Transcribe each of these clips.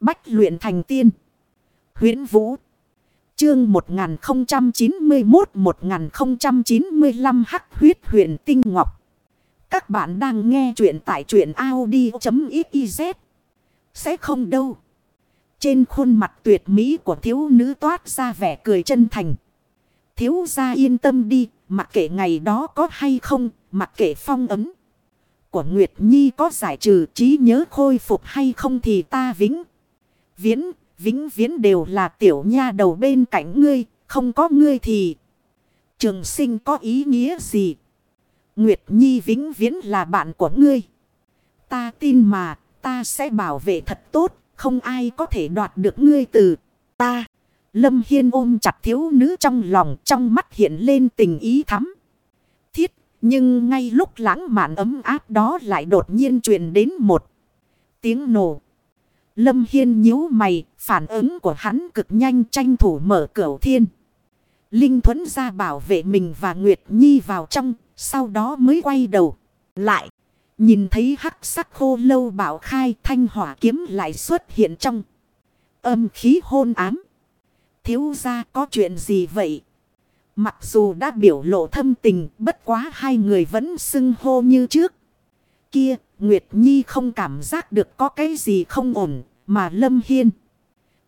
Bách luyện thành tiên. huyễn Vũ. Chương 1091-1095 Hắc huyết huyện Tinh Ngọc. Các bạn đang nghe truyện tại truyện Audi.xyz. Sẽ không đâu. Trên khuôn mặt tuyệt mỹ của thiếu nữ toát ra vẻ cười chân thành. Thiếu gia yên tâm đi, mặc kệ ngày đó có hay không, mặc kệ phong ấm. Của Nguyệt Nhi có giải trừ trí nhớ khôi phục hay không thì ta vĩnh. Viễn, vĩnh viễn đều là tiểu nha đầu bên cạnh ngươi, không có ngươi thì... Trường sinh có ý nghĩa gì? Nguyệt Nhi vĩnh viễn là bạn của ngươi. Ta tin mà, ta sẽ bảo vệ thật tốt, không ai có thể đoạt được ngươi từ ta. Lâm Hiên ôm chặt thiếu nữ trong lòng, trong mắt hiện lên tình ý thắm. Thiết, nhưng ngay lúc lãng mạn ấm áp đó lại đột nhiên truyền đến một tiếng nổ. Lâm Hiên nhíu mày, phản ứng của hắn cực nhanh tranh thủ mở cửa thiên. Linh thuẫn ra bảo vệ mình và Nguyệt Nhi vào trong, sau đó mới quay đầu. Lại, nhìn thấy hắc sắc khô lâu bảo khai thanh hỏa kiếm lại xuất hiện trong. Âm khí hôn ám. Thiếu ra có chuyện gì vậy? Mặc dù đã biểu lộ thâm tình, bất quá hai người vẫn xưng hô như trước. Kia, Nguyệt Nhi không cảm giác được có cái gì không ổn, mà Lâm Hiên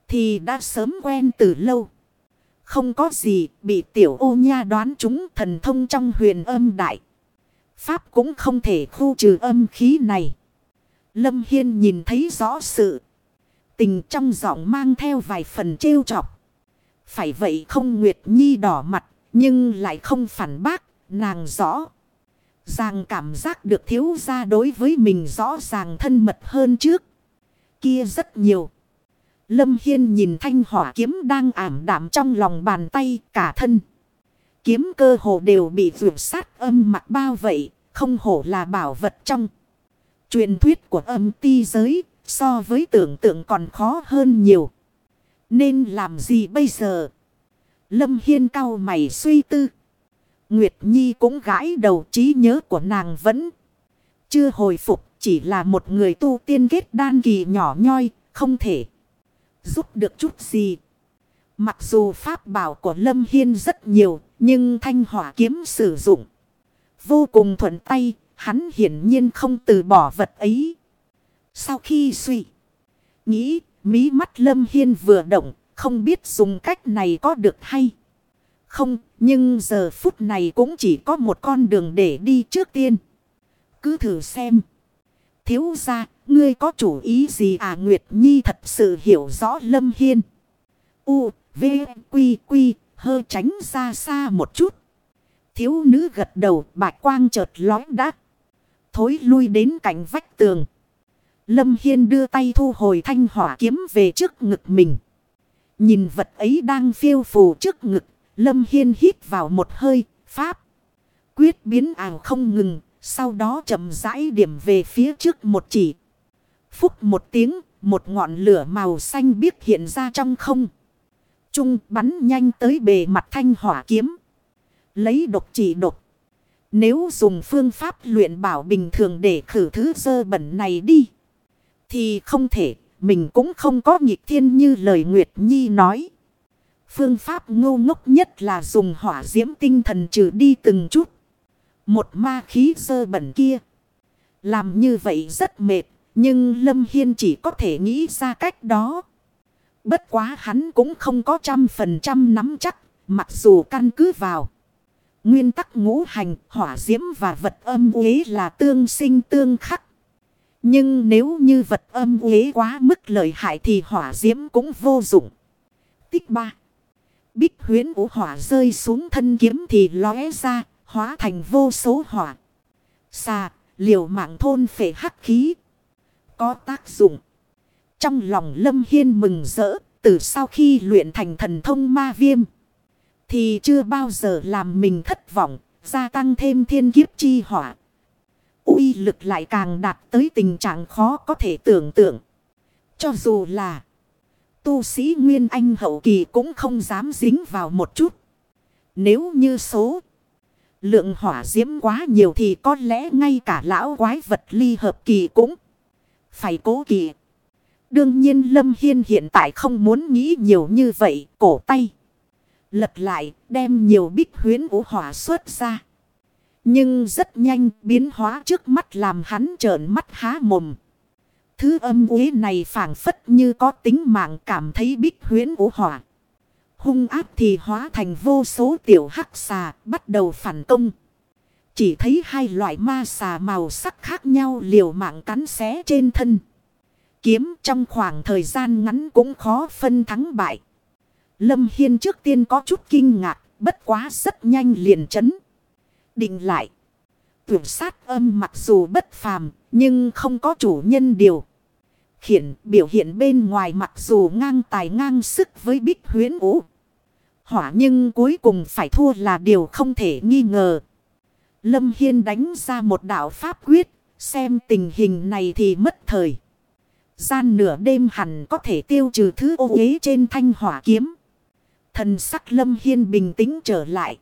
thì đã sớm quen từ lâu. Không có gì bị tiểu ô nha đoán chúng thần thông trong huyền âm đại. Pháp cũng không thể khu trừ âm khí này. Lâm Hiên nhìn thấy rõ sự tình trong giọng mang theo vài phần trêu chọc. Phải vậy không Nguyệt Nhi đỏ mặt nhưng lại không phản bác nàng rõ. Ràng cảm giác được thiếu gia đối với mình rõ ràng thân mật hơn trước. Kia rất nhiều. Lâm Hiên nhìn thanh hỏa kiếm đang ảm đạm trong lòng bàn tay cả thân. Kiếm cơ hồ đều bị vượt sát âm mặt bao vậy, không hổ là bảo vật trong. Truyền thuyết của âm ti giới, so với tưởng tượng còn khó hơn nhiều. Nên làm gì bây giờ? Lâm Hiên cao mày suy tư. Nguyệt Nhi cũng gãi đầu trí nhớ của nàng vẫn chưa hồi phục. Chỉ là một người tu tiên kết đan kỳ nhỏ nhoi, không thể giúp được chút gì. Mặc dù pháp bảo của Lâm Hiên rất nhiều, nhưng thanh hỏa kiếm sử dụng vô cùng thuận tay, hắn hiển nhiên không từ bỏ vật ấy. Sau khi suy nghĩ, mí mắt Lâm Hiên vừa động, không biết dùng cách này có được hay không, nhưng giờ phút này cũng chỉ có một con đường để đi trước tiên. Cứ thử xem. Thiếu ra, ngươi có chủ ý gì à Nguyệt Nhi thật sự hiểu rõ Lâm Hiên. U, V, Quy, Quy, hơi tránh ra xa một chút. Thiếu nữ gật đầu bạch quang chợt lói đắt. Thối lui đến cạnh vách tường. Lâm Hiên đưa tay thu hồi thanh hỏa kiếm về trước ngực mình. Nhìn vật ấy đang phiêu phù trước ngực. Lâm Hiên hít vào một hơi, pháp. Quyết biến ảo không ngừng, sau đó chậm rãi điểm về phía trước một chỉ. Phúc một tiếng, một ngọn lửa màu xanh biếc hiện ra trong không. Trung bắn nhanh tới bề mặt thanh hỏa kiếm. Lấy độc chỉ độc. Nếu dùng phương pháp luyện bảo bình thường để khử thứ dơ bẩn này đi. Thì không thể, mình cũng không có nghịch thiên như lời Nguyệt Nhi nói. Phương pháp ngô ngốc nhất là dùng hỏa diễm tinh thần trừ đi từng chút. Một ma khí sơ bẩn kia. Làm như vậy rất mệt. Nhưng Lâm Hiên chỉ có thể nghĩ ra cách đó. Bất quá hắn cũng không có trăm phần trăm nắm chắc. Mặc dù căn cứ vào. Nguyên tắc ngũ hành, hỏa diễm và vật âm uế là tương sinh tương khắc. Nhưng nếu như vật âm uế quá mức lợi hại thì hỏa diễm cũng vô dụng. Tích 3. Bích huyến ủ hỏa rơi xuống thân kiếm thì lóe ra, hóa thành vô số hỏa. Xà, liều mạng thôn phệ hắc khí. Có tác dụng. Trong lòng Lâm Hiên mừng rỡ, từ sau khi luyện thành thần thông ma viêm. Thì chưa bao giờ làm mình thất vọng, gia tăng thêm thiên kiếp chi hỏa. uy lực lại càng đạt tới tình trạng khó có thể tưởng tượng. Cho dù là tu sĩ Nguyên Anh hậu kỳ cũng không dám dính vào một chút. Nếu như số lượng hỏa diễm quá nhiều thì có lẽ ngay cả lão quái vật ly hợp kỳ cũng phải cố kỳ. Đương nhiên Lâm Hiên hiện tại không muốn nghĩ nhiều như vậy, cổ tay. Lật lại, đem nhiều bích huyến vũ hỏa xuất ra. Nhưng rất nhanh biến hóa trước mắt làm hắn trợn mắt há mồm. Thứ âm uế này phảng phất như có tính mạng cảm thấy bích huyến vũ hỏa. Hung áp thì hóa thành vô số tiểu hắc xà bắt đầu phản công. Chỉ thấy hai loại ma xà màu sắc khác nhau liều mạng cắn xé trên thân. Kiếm trong khoảng thời gian ngắn cũng khó phân thắng bại. Lâm Hiên trước tiên có chút kinh ngạc, bất quá rất nhanh liền chấn. Định lại. Tuyển sát âm mặc dù bất phàm, nhưng không có chủ nhân điều. Khiển biểu hiện bên ngoài mặc dù ngang tài ngang sức với bích huyến ủ. Hỏa nhưng cuối cùng phải thua là điều không thể nghi ngờ. Lâm Hiên đánh ra một đạo pháp quyết, xem tình hình này thì mất thời. Gian nửa đêm hẳn có thể tiêu trừ thứ ô uế trên thanh hỏa kiếm. Thần sắc Lâm Hiên bình tĩnh trở lại.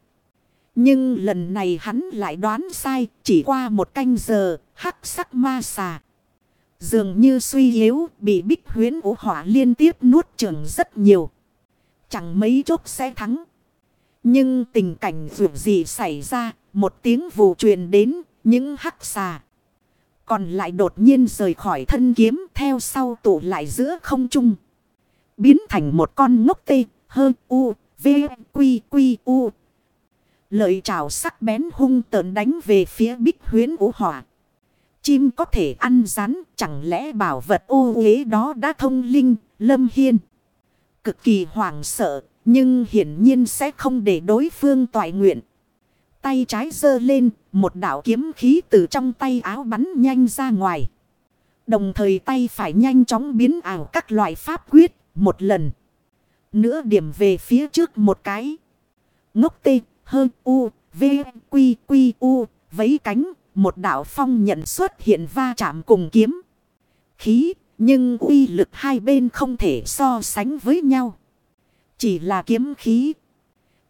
Nhưng lần này hắn lại đoán sai, chỉ qua một canh giờ, hắc sắc ma xà. Dường như suy yếu, bị bích huyến ủ hỏa liên tiếp nuốt chửng rất nhiều. Chẳng mấy chốc sẽ thắng. Nhưng tình cảnh dù gì xảy ra, một tiếng vù truyền đến, những hắc xà. Còn lại đột nhiên rời khỏi thân kiếm theo sau tụ lại giữa không trung. Biến thành một con ngốc tê, hơ, u, v, quy, quy, u. Lợi trào sắc bén hung tợn đánh về phía bích huyến ủ hỏa. Chim có thể ăn rắn, chẳng lẽ bảo vật ô uế đó đã thông linh, lâm hiên. Cực kỳ hoảng sợ, nhưng hiển nhiên sẽ không để đối phương toại nguyện. Tay trái giơ lên, một đạo kiếm khí từ trong tay áo bắn nhanh ra ngoài. Đồng thời tay phải nhanh chóng biến ảo các loại pháp quyết, một lần. Nữa điểm về phía trước một cái. Ngốc tê, hơ, u, v, quy, quy, u, vấy cánh, một đạo phong nhận xuất hiện va chạm cùng kiếm. Khí, nhưng uy lực hai bên không thể so sánh với nhau. Chỉ là kiếm khí.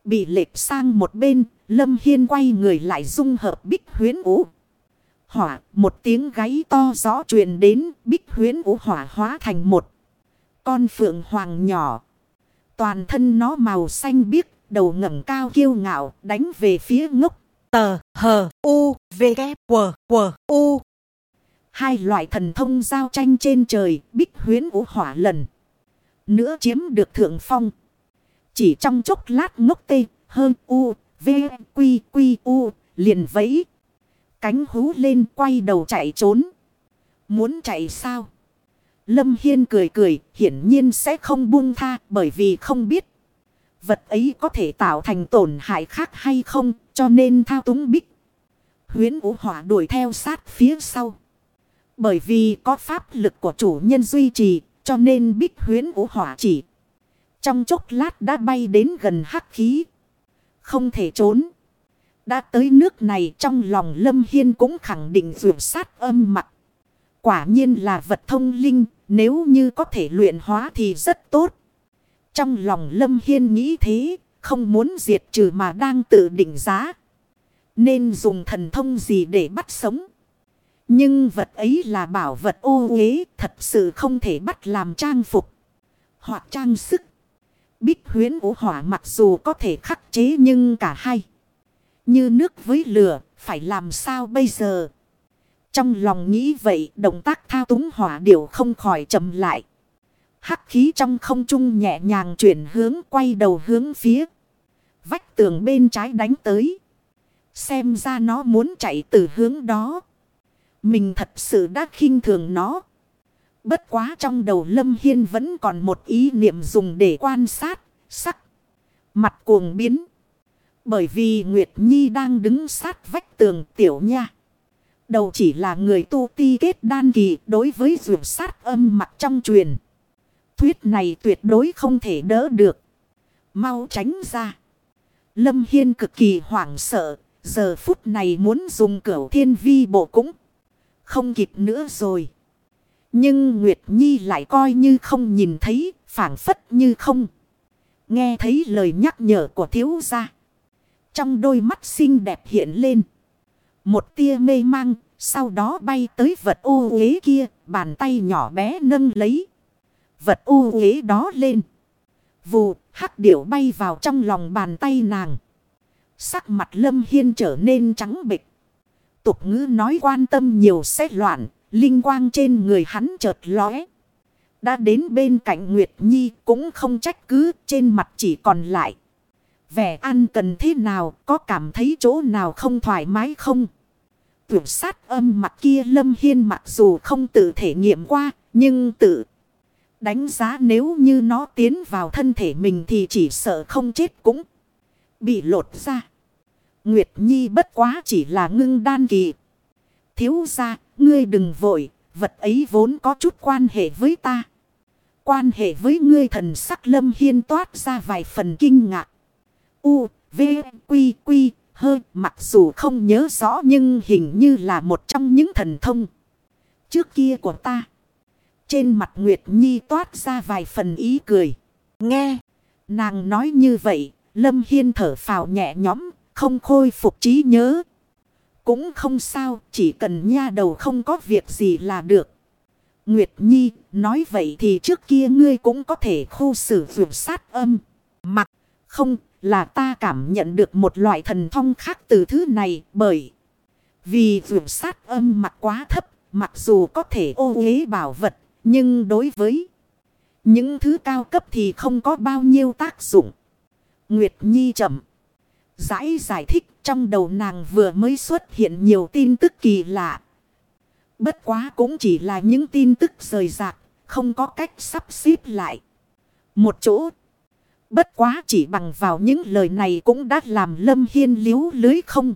Bị lệch sang một bên, Lâm Hiên quay người lại dung hợp bích huyến ủ. Hỏa, một tiếng gáy to gió truyền đến, bích huyến ủ hỏa hóa thành một. Con phượng hoàng nhỏ. Toàn thân nó màu xanh biếc, đầu ngẩng cao kiêu ngạo, đánh về phía ngốc. Tờ, hờ, u, v, k, w, w, u. Hai loại thần thông giao tranh trên trời, bích huyến ủ hỏa lần. Nữa chiếm được thượng phong. Chỉ trong chốc lát ngốc tê, hơn u, v, quy, quy, u, liền vẫy. Cánh hú lên quay đầu chạy trốn. Muốn chạy sao? Lâm Hiên cười cười, hiển nhiên sẽ không buông tha bởi vì không biết. Vật ấy có thể tạo thành tổn hại khác hay không, cho nên thao túng bích. Huyến ủ hỏa đuổi theo sát phía sau. Bởi vì có pháp lực của chủ nhân duy trì, cho nên bích huyến ủ hỏa chỉ. Trong chốc lát đã bay đến gần hắc khí. Không thể trốn. Đã tới nước này trong lòng Lâm Hiên cũng khẳng định vượt sát âm mặt. Quả nhiên là vật thông linh, nếu như có thể luyện hóa thì rất tốt. Trong lòng Lâm Hiên nghĩ thế, không muốn diệt trừ mà đang tự định giá. Nên dùng thần thông gì để bắt sống. Nhưng vật ấy là bảo vật ô uế, thật sự không thể bắt làm trang phục. Hoặc trang sức. Bích huyến ủ hỏa mặc dù có thể khắc chế nhưng cả hai. Như nước với lửa, phải làm sao bây giờ? Trong lòng nghĩ vậy, động tác thao túng hỏa điệu không khỏi chậm lại. Hắc khí trong không trung nhẹ nhàng chuyển hướng quay đầu hướng phía. Vách tường bên trái đánh tới. Xem ra nó muốn chạy từ hướng đó. Mình thật sự đã khinh thường nó. Bất quá trong đầu Lâm Hiên vẫn còn một ý niệm dùng để quan sát, sắc. Mặt cuồng biến. Bởi vì Nguyệt Nhi đang đứng sát vách tường tiểu nha. Đầu chỉ là người tu ti kết đan kỳ đối với rượu sát âm mặt trong truyền. Thuyết này tuyệt đối không thể đỡ được. Mau tránh ra. Lâm Hiên cực kỳ hoảng sợ. Giờ phút này muốn dùng cửu thiên vi bộ cũng không kịp nữa rồi. Nhưng Nguyệt Nhi lại coi như không nhìn thấy, phản phất như không. Nghe thấy lời nhắc nhở của thiếu gia. Trong đôi mắt xinh đẹp hiện lên. Một tia mê mang, sau đó bay tới vật ô uế kia, bàn tay nhỏ bé nâng lấy vật u uế đó lên. Vù, hắc điểu bay vào trong lòng bàn tay nàng. Sắc mặt lâm hiên trở nên trắng bịch. Tục ngữ nói quan tâm nhiều sẽ loạn, linh quang trên người hắn chợt lóe. Đã đến bên cạnh Nguyệt Nhi cũng không trách cứ trên mặt chỉ còn lại. Vẻ ăn cần thế nào có cảm thấy chỗ nào không thoải mái không? Tuyệt sát âm mặt kia Lâm Hiên mặc dù không tự thể nghiệm qua nhưng tự đánh giá nếu như nó tiến vào thân thể mình thì chỉ sợ không chết cũng bị lột ra. Nguyệt Nhi bất quá chỉ là ngưng đan kỳ. Thiếu ra, ngươi đừng vội, vật ấy vốn có chút quan hệ với ta. Quan hệ với ngươi thần sắc lâm hiên toát ra vài phần kinh ngạc. U, V, Quy, Quy, Hơ, mặc dù không nhớ rõ nhưng hình như là một trong những thần thông. Trước kia của ta. Trên mặt Nguyệt Nhi toát ra vài phần ý cười. Nghe, nàng nói như vậy, Lâm Hiên thở phào nhẹ nhõm, không khôi phục trí nhớ. Cũng không sao, chỉ cần nha đầu không có việc gì là được. Nguyệt Nhi, nói vậy thì trước kia ngươi cũng có thể khu xử vượt sát âm. Mặc, không, là ta cảm nhận được một loại thần thông khác từ thứ này bởi. Vì vượt sát âm mặt quá thấp, mặc dù có thể ô uế bảo vật, nhưng đối với những thứ cao cấp thì không có bao nhiêu tác dụng. Nguyệt Nhi chậm. Giải giải thích trong đầu nàng vừa mới xuất hiện nhiều tin tức kỳ lạ. Bất quá cũng chỉ là những tin tức rời rạc, không có cách sắp xếp lại. Một chỗ. Bất quá chỉ bằng vào những lời này cũng đã làm Lâm Hiên liếu lưới không.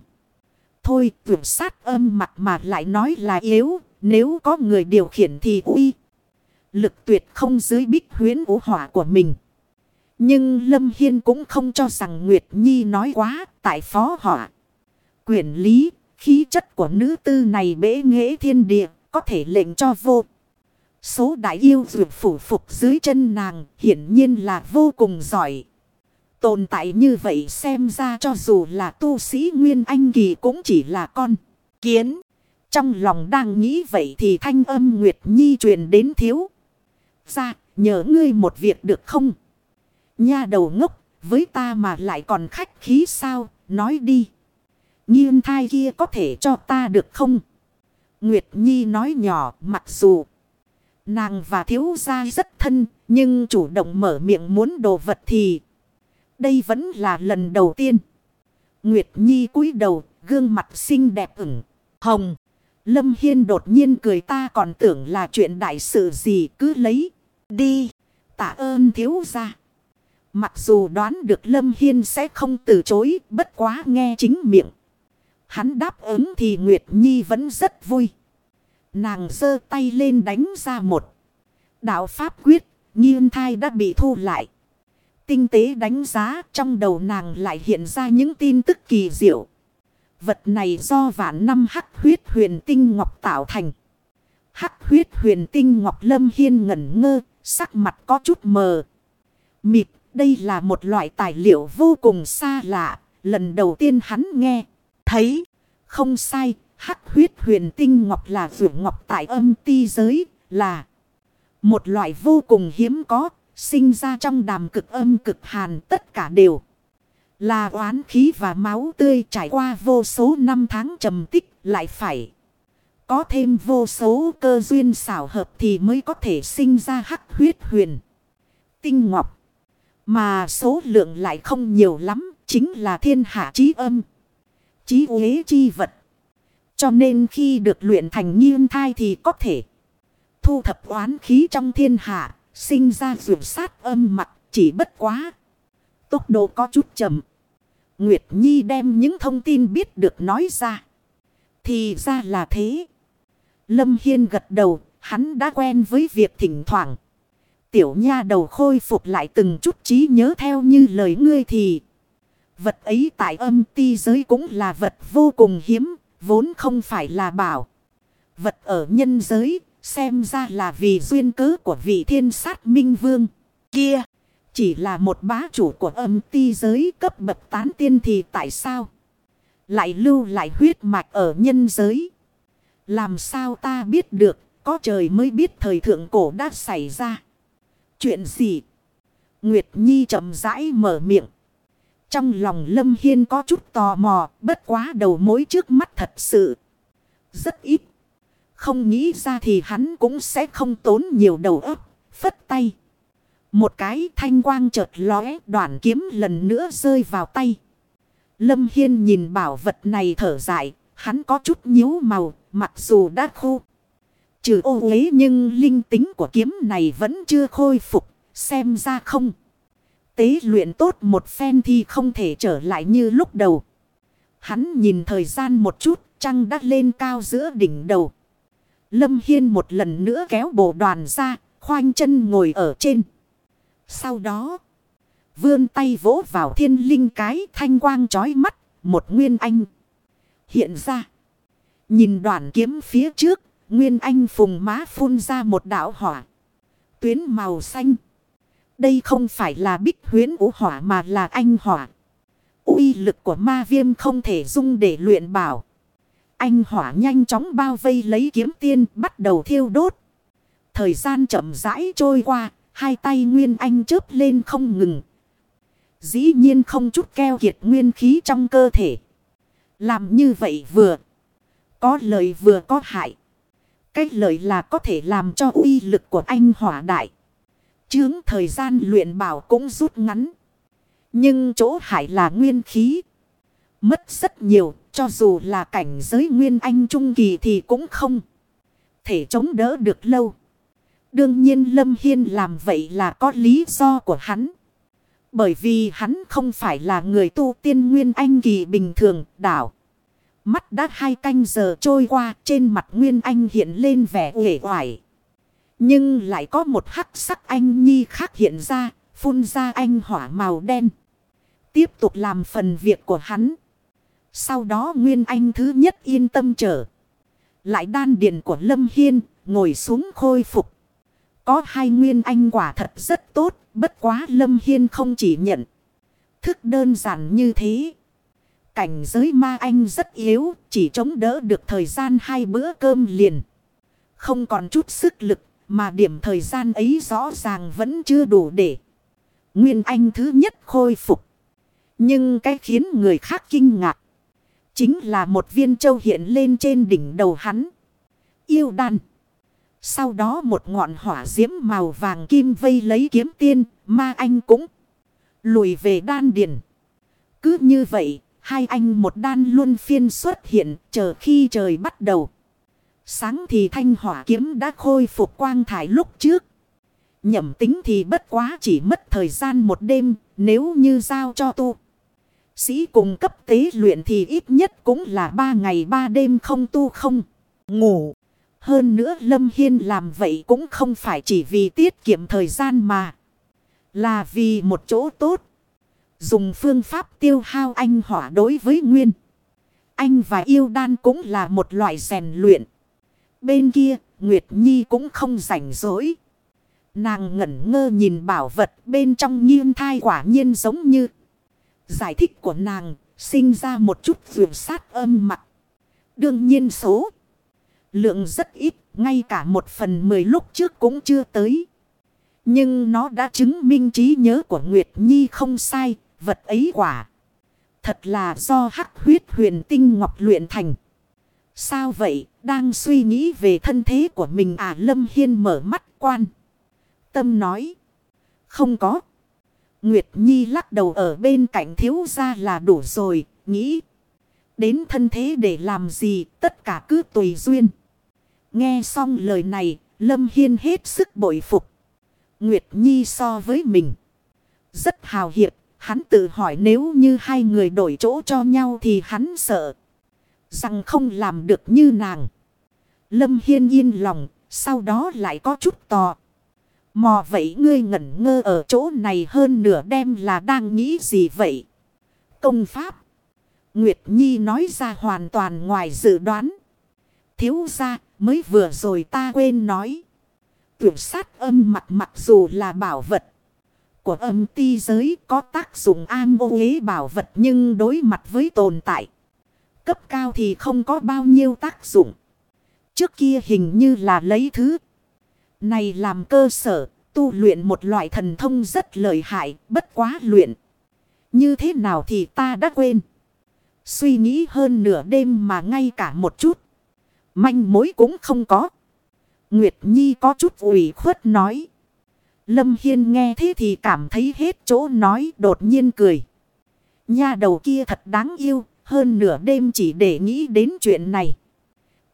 Thôi tuyển sát âm mặt mà lại nói là yếu, nếu có người điều khiển thì uy. Lực tuyệt không dưới bích huyến ủ hỏa của mình. Nhưng Lâm Hiên cũng không cho rằng Nguyệt Nhi nói quá tại phó họa. Quyển lý, khí chất của nữ tư này bế nghệ thiên địa, có thể lệnh cho vô. Số đại yêu dược phủ phục dưới chân nàng hiển nhiên là vô cùng giỏi. Tồn tại như vậy xem ra cho dù là tu sĩ Nguyên Anh Kỳ cũng chỉ là con kiến. Trong lòng đang nghĩ vậy thì thanh âm Nguyệt Nhi truyền đến thiếu. Ra, nhờ ngươi một việc được không? Nha đầu ngốc, với ta mà lại còn khách khí sao, nói đi. Nhiên thai kia có thể cho ta được không? Nguyệt Nhi nói nhỏ mặc dù nàng và thiếu gia rất thân nhưng chủ động mở miệng muốn đồ vật thì đây vẫn là lần đầu tiên. Nguyệt Nhi cúi đầu gương mặt xinh đẹp ửng hồng. Lâm Hiên đột nhiên cười ta còn tưởng là chuyện đại sự gì cứ lấy đi tạ ơn thiếu gia. Mặc dù đoán được Lâm Hiên sẽ không từ chối bất quá nghe chính miệng. Hắn đáp ứng thì Nguyệt Nhi vẫn rất vui. Nàng giơ tay lên đánh ra một. Đạo Pháp quyết, nghiên thai đã bị thu lại. Tinh tế đánh giá trong đầu nàng lại hiện ra những tin tức kỳ diệu. Vật này do vạn năm hắc huyết huyền tinh ngọc tạo thành. Hắc huyết huyền tinh ngọc lâm hiên ngẩn ngơ, sắc mặt có chút mờ. Mịt, đây là một loại tài liệu vô cùng xa lạ, lần đầu tiên hắn nghe. Thấy, không sai, hắc huyết huyền tinh ngọc là vượng ngọc tại âm ti giới, là một loại vô cùng hiếm có, sinh ra trong đàm cực âm cực hàn tất cả đều. Là oán khí và máu tươi trải qua vô số năm tháng trầm tích lại phải. Có thêm vô số cơ duyên xảo hợp thì mới có thể sinh ra hắc huyết huyền. Tinh ngọc. Mà số lượng lại không nhiều lắm, chính là thiên hạ trí âm chí uế chi vật. Cho nên khi được luyện thành nhiên thai thì có thể thu thập oán khí trong thiên hạ, sinh ra rượu sát âm mặt, chỉ bất quá. Tốc độ có chút chậm. Nguyệt Nhi đem những thông tin biết được nói ra. Thì ra là thế. Lâm Hiên gật đầu, hắn đã quen với việc thỉnh thoảng. Tiểu nha đầu khôi phục lại từng chút trí nhớ theo như lời ngươi thì Vật ấy tại âm ti giới cũng là vật vô cùng hiếm, vốn không phải là bảo. Vật ở nhân giới, xem ra là vì duyên cớ của vị thiên sát minh vương. Kia, chỉ là một bá chủ của âm ti giới cấp bậc tán tiên thì tại sao? Lại lưu lại huyết mạch ở nhân giới. Làm sao ta biết được, có trời mới biết thời thượng cổ đã xảy ra. Chuyện gì? Nguyệt Nhi chậm rãi mở miệng. Trong lòng Lâm Hiên có chút tò mò, bất quá đầu mối trước mắt thật sự. Rất ít. Không nghĩ ra thì hắn cũng sẽ không tốn nhiều đầu óc, phất tay. Một cái thanh quang chợt lóe đoạn kiếm lần nữa rơi vào tay. Lâm Hiên nhìn bảo vật này thở dài, hắn có chút nhíu màu, mặc dù đã khô. Trừ ô uế nhưng linh tính của kiếm này vẫn chưa khôi phục, xem ra không. Tế luyện tốt một phen thì không thể trở lại như lúc đầu. Hắn nhìn thời gian một chút, trăng đã lên cao giữa đỉnh đầu. Lâm Hiên một lần nữa kéo bộ đoàn ra, khoanh chân ngồi ở trên. Sau đó, vươn tay vỗ vào thiên linh cái thanh quang chói mắt, một nguyên anh. Hiện ra, nhìn đoạn kiếm phía trước, nguyên anh phùng má phun ra một đạo hỏa. Tuyến màu xanh. Đây không phải là bích huyến ủ hỏa mà là anh hỏa. uy lực của ma viêm không thể dung để luyện bảo. Anh hỏa nhanh chóng bao vây lấy kiếm tiên bắt đầu thiêu đốt. Thời gian chậm rãi trôi qua, hai tay Nguyên Anh chớp lên không ngừng. Dĩ nhiên không chút keo kiệt nguyên khí trong cơ thể. Làm như vậy vừa có lợi vừa có hại. Cách lợi là có thể làm cho uy lực của anh hỏa đại. Chướng thời gian luyện bảo cũng rút ngắn. Nhưng chỗ hại là nguyên khí. Mất rất nhiều, cho dù là cảnh giới nguyên anh trung kỳ thì cũng không thể chống đỡ được lâu. Đương nhiên Lâm Hiên làm vậy là có lý do của hắn. Bởi vì hắn không phải là người tu tiên nguyên anh kỳ bình thường đảo. Mắt đã hai canh giờ trôi qua trên mặt nguyên anh hiện lên vẻ uể oải. Nhưng lại có một hắc sắc anh nhi khác hiện ra, phun ra anh hỏa màu đen. Tiếp tục làm phần việc của hắn. Sau đó Nguyên Anh thứ nhất yên tâm trở. Lại đan điện của Lâm Hiên, ngồi xuống khôi phục. Có hai Nguyên Anh quả thật rất tốt, bất quá Lâm Hiên không chỉ nhận. Thức đơn giản như thế. Cảnh giới ma anh rất yếu, chỉ chống đỡ được thời gian hai bữa cơm liền. Không còn chút sức lực, mà điểm thời gian ấy rõ ràng vẫn chưa đủ để. Nguyên Anh thứ nhất khôi phục. Nhưng cái khiến người khác kinh ngạc. Chính là một viên châu hiện lên trên đỉnh đầu hắn. Yêu đan. Sau đó một ngọn hỏa diễm màu vàng kim vây lấy kiếm tiên, ma anh cũng lùi về đan điền. Cứ như vậy, hai anh một đan luôn phiên xuất hiện, chờ khi trời bắt đầu. Sáng thì thanh hỏa kiếm đã khôi phục quang thải lúc trước. Nhậm tính thì bất quá chỉ mất thời gian một đêm, nếu như giao cho tu. Sĩ cùng cấp tế luyện thì ít nhất cũng là ba ngày ba đêm không tu không ngủ. Hơn nữa Lâm Hiên làm vậy cũng không phải chỉ vì tiết kiệm thời gian mà. Là vì một chỗ tốt. Dùng phương pháp tiêu hao anh hỏa đối với Nguyên. Anh và yêu đan cũng là một loại rèn luyện. Bên kia, Nguyệt Nhi cũng không rảnh rỗi. Nàng ngẩn ngơ nhìn bảo vật bên trong nghiêng thai quả nhiên giống như. Giải thích của nàng sinh ra một chút vườn sát âm mặt. Đương nhiên số. Lượng rất ít, ngay cả một phần mười lúc trước cũng chưa tới. Nhưng nó đã chứng minh trí nhớ của Nguyệt Nhi không sai, vật ấy quả. Thật là do hắc huyết huyền tinh ngọc luyện thành. Sao vậy, đang suy nghĩ về thân thế của mình à Lâm Hiên mở mắt quan. Tâm nói. Không có. Nguyệt Nhi lắc đầu ở bên cạnh thiếu gia là đủ rồi, nghĩ. Đến thân thế để làm gì, tất cả cứ tùy duyên. Nghe xong lời này, Lâm Hiên hết sức bội phục. Nguyệt Nhi so với mình. Rất hào hiệp, hắn tự hỏi nếu như hai người đổi chỗ cho nhau thì hắn sợ. Rằng không làm được như nàng. Lâm Hiên yên lòng, sau đó lại có chút tò. Mò vậy ngươi ngẩn ngơ ở chỗ này hơn nửa đêm là đang nghĩ gì vậy? Công pháp. Nguyệt Nhi nói ra hoàn toàn ngoài dự đoán. Thiếu ra mới vừa rồi ta quên nói. tuyển sát âm mặt mặc dù là bảo vật. Của âm ti giới có tác dụng an ô ế bảo vật nhưng đối mặt với tồn tại. Cấp cao thì không có bao nhiêu tác dụng. Trước kia hình như là lấy thứ này làm cơ sở, tu luyện một loại thần thông rất lợi hại, bất quá luyện. Như thế nào thì ta đã quên. Suy nghĩ hơn nửa đêm mà ngay cả một chút. Manh mối cũng không có. Nguyệt Nhi có chút ủy khuất nói. Lâm Hiên nghe thế thì cảm thấy hết chỗ nói đột nhiên cười. Nha đầu kia thật đáng yêu, hơn nửa đêm chỉ để nghĩ đến chuyện này.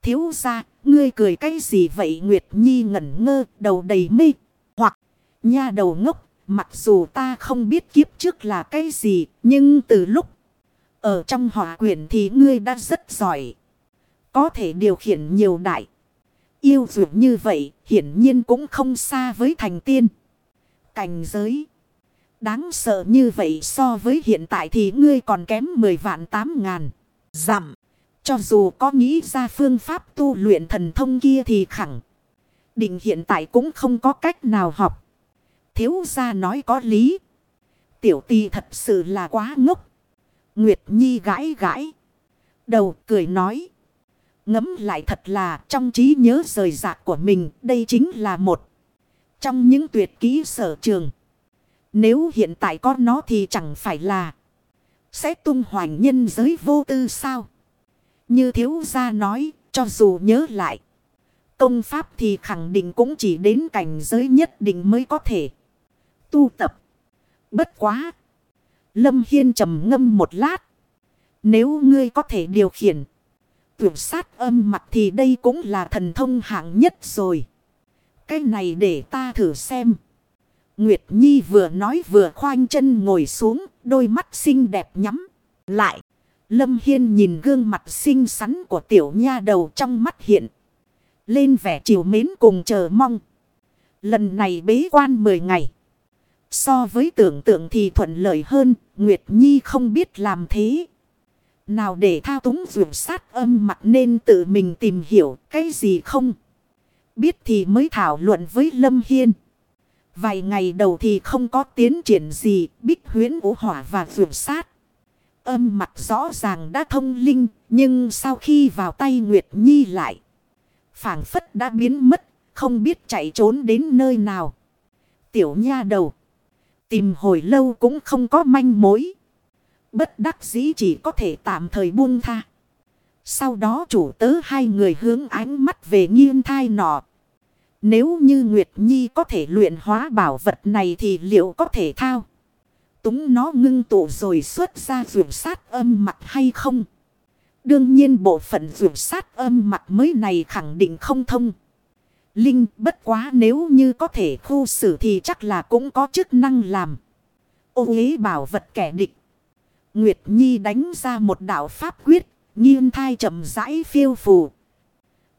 Thiếu ra, ngươi cười cái gì vậy Nguyệt Nhi ngẩn ngơ, đầu đầy mê. Hoặc, nha đầu ngốc, mặc dù ta không biết kiếp trước là cái gì, nhưng từ lúc ở trong họa quyển thì ngươi đã rất giỏi. Có thể điều khiển nhiều đại. Yêu dụ như vậy, hiển nhiên cũng không xa với thành tiên. Cảnh giới. Đáng sợ như vậy so với hiện tại thì ngươi còn kém 10 vạn 8 ngàn. Giảm. Cho dù có nghĩ ra phương pháp tu luyện thần thông kia thì khẳng. Định hiện tại cũng không có cách nào học. Thiếu gia nói có lý. Tiểu tì thật sự là quá ngốc. Nguyệt Nhi gãi gãi. Đầu cười nói. Ngấm lại thật là trong trí nhớ rời rạc của mình. Đây chính là một. Trong những tuyệt kỹ sở trường. Nếu hiện tại có nó thì chẳng phải là. Sẽ tung hoành nhân giới vô tư sao. Như thiếu gia nói. Cho dù nhớ lại. Công pháp thì khẳng định cũng chỉ đến cảnh giới nhất định mới có thể. Tu tập. Bất quá. Lâm Hiên trầm ngâm một lát. Nếu ngươi có thể điều khiển. Tuyệt sát âm mặt thì đây cũng là thần thông hạng nhất rồi. Cái này để ta thử xem. Nguyệt Nhi vừa nói vừa khoanh chân ngồi xuống. Đôi mắt xinh đẹp nhắm. Lại. Lâm Hiên nhìn gương mặt xinh xắn của tiểu nha đầu trong mắt hiện. Lên vẻ chiều mến cùng chờ mong. Lần này bế quan 10 ngày. So với tưởng tượng thì thuận lợi hơn, Nguyệt Nhi không biết làm thế. Nào để thao túng vượt sát âm mặt nên tự mình tìm hiểu cái gì không. Biết thì mới thảo luận với Lâm Hiên. Vài ngày đầu thì không có tiến triển gì, bích huyến ủ hỏa và vượt sát. Âm mặt rõ ràng đã thông linh, nhưng sau khi vào tay Nguyệt Nhi lại. phảng phất đã biến mất, không biết chạy trốn đến nơi nào. Tiểu nha đầu. Tìm hồi lâu cũng không có manh mối. Bất đắc dĩ chỉ có thể tạm thời buông tha. Sau đó chủ tớ hai người hướng ánh mắt về nghiêng thai nọ. Nếu như Nguyệt Nhi có thể luyện hóa bảo vật này thì liệu có thể thao? Túng nó ngưng tụ rồi xuất ra vượt sát âm mặt hay không? Đương nhiên bộ phận vượt sát âm mặt mới này khẳng định không thông. Linh bất quá nếu như có thể khu xử thì chắc là cũng có chức năng làm. Ô ý bảo vật kẻ địch. Nguyệt Nhi đánh ra một đạo pháp quyết, nghiêng thai chậm rãi phiêu phù.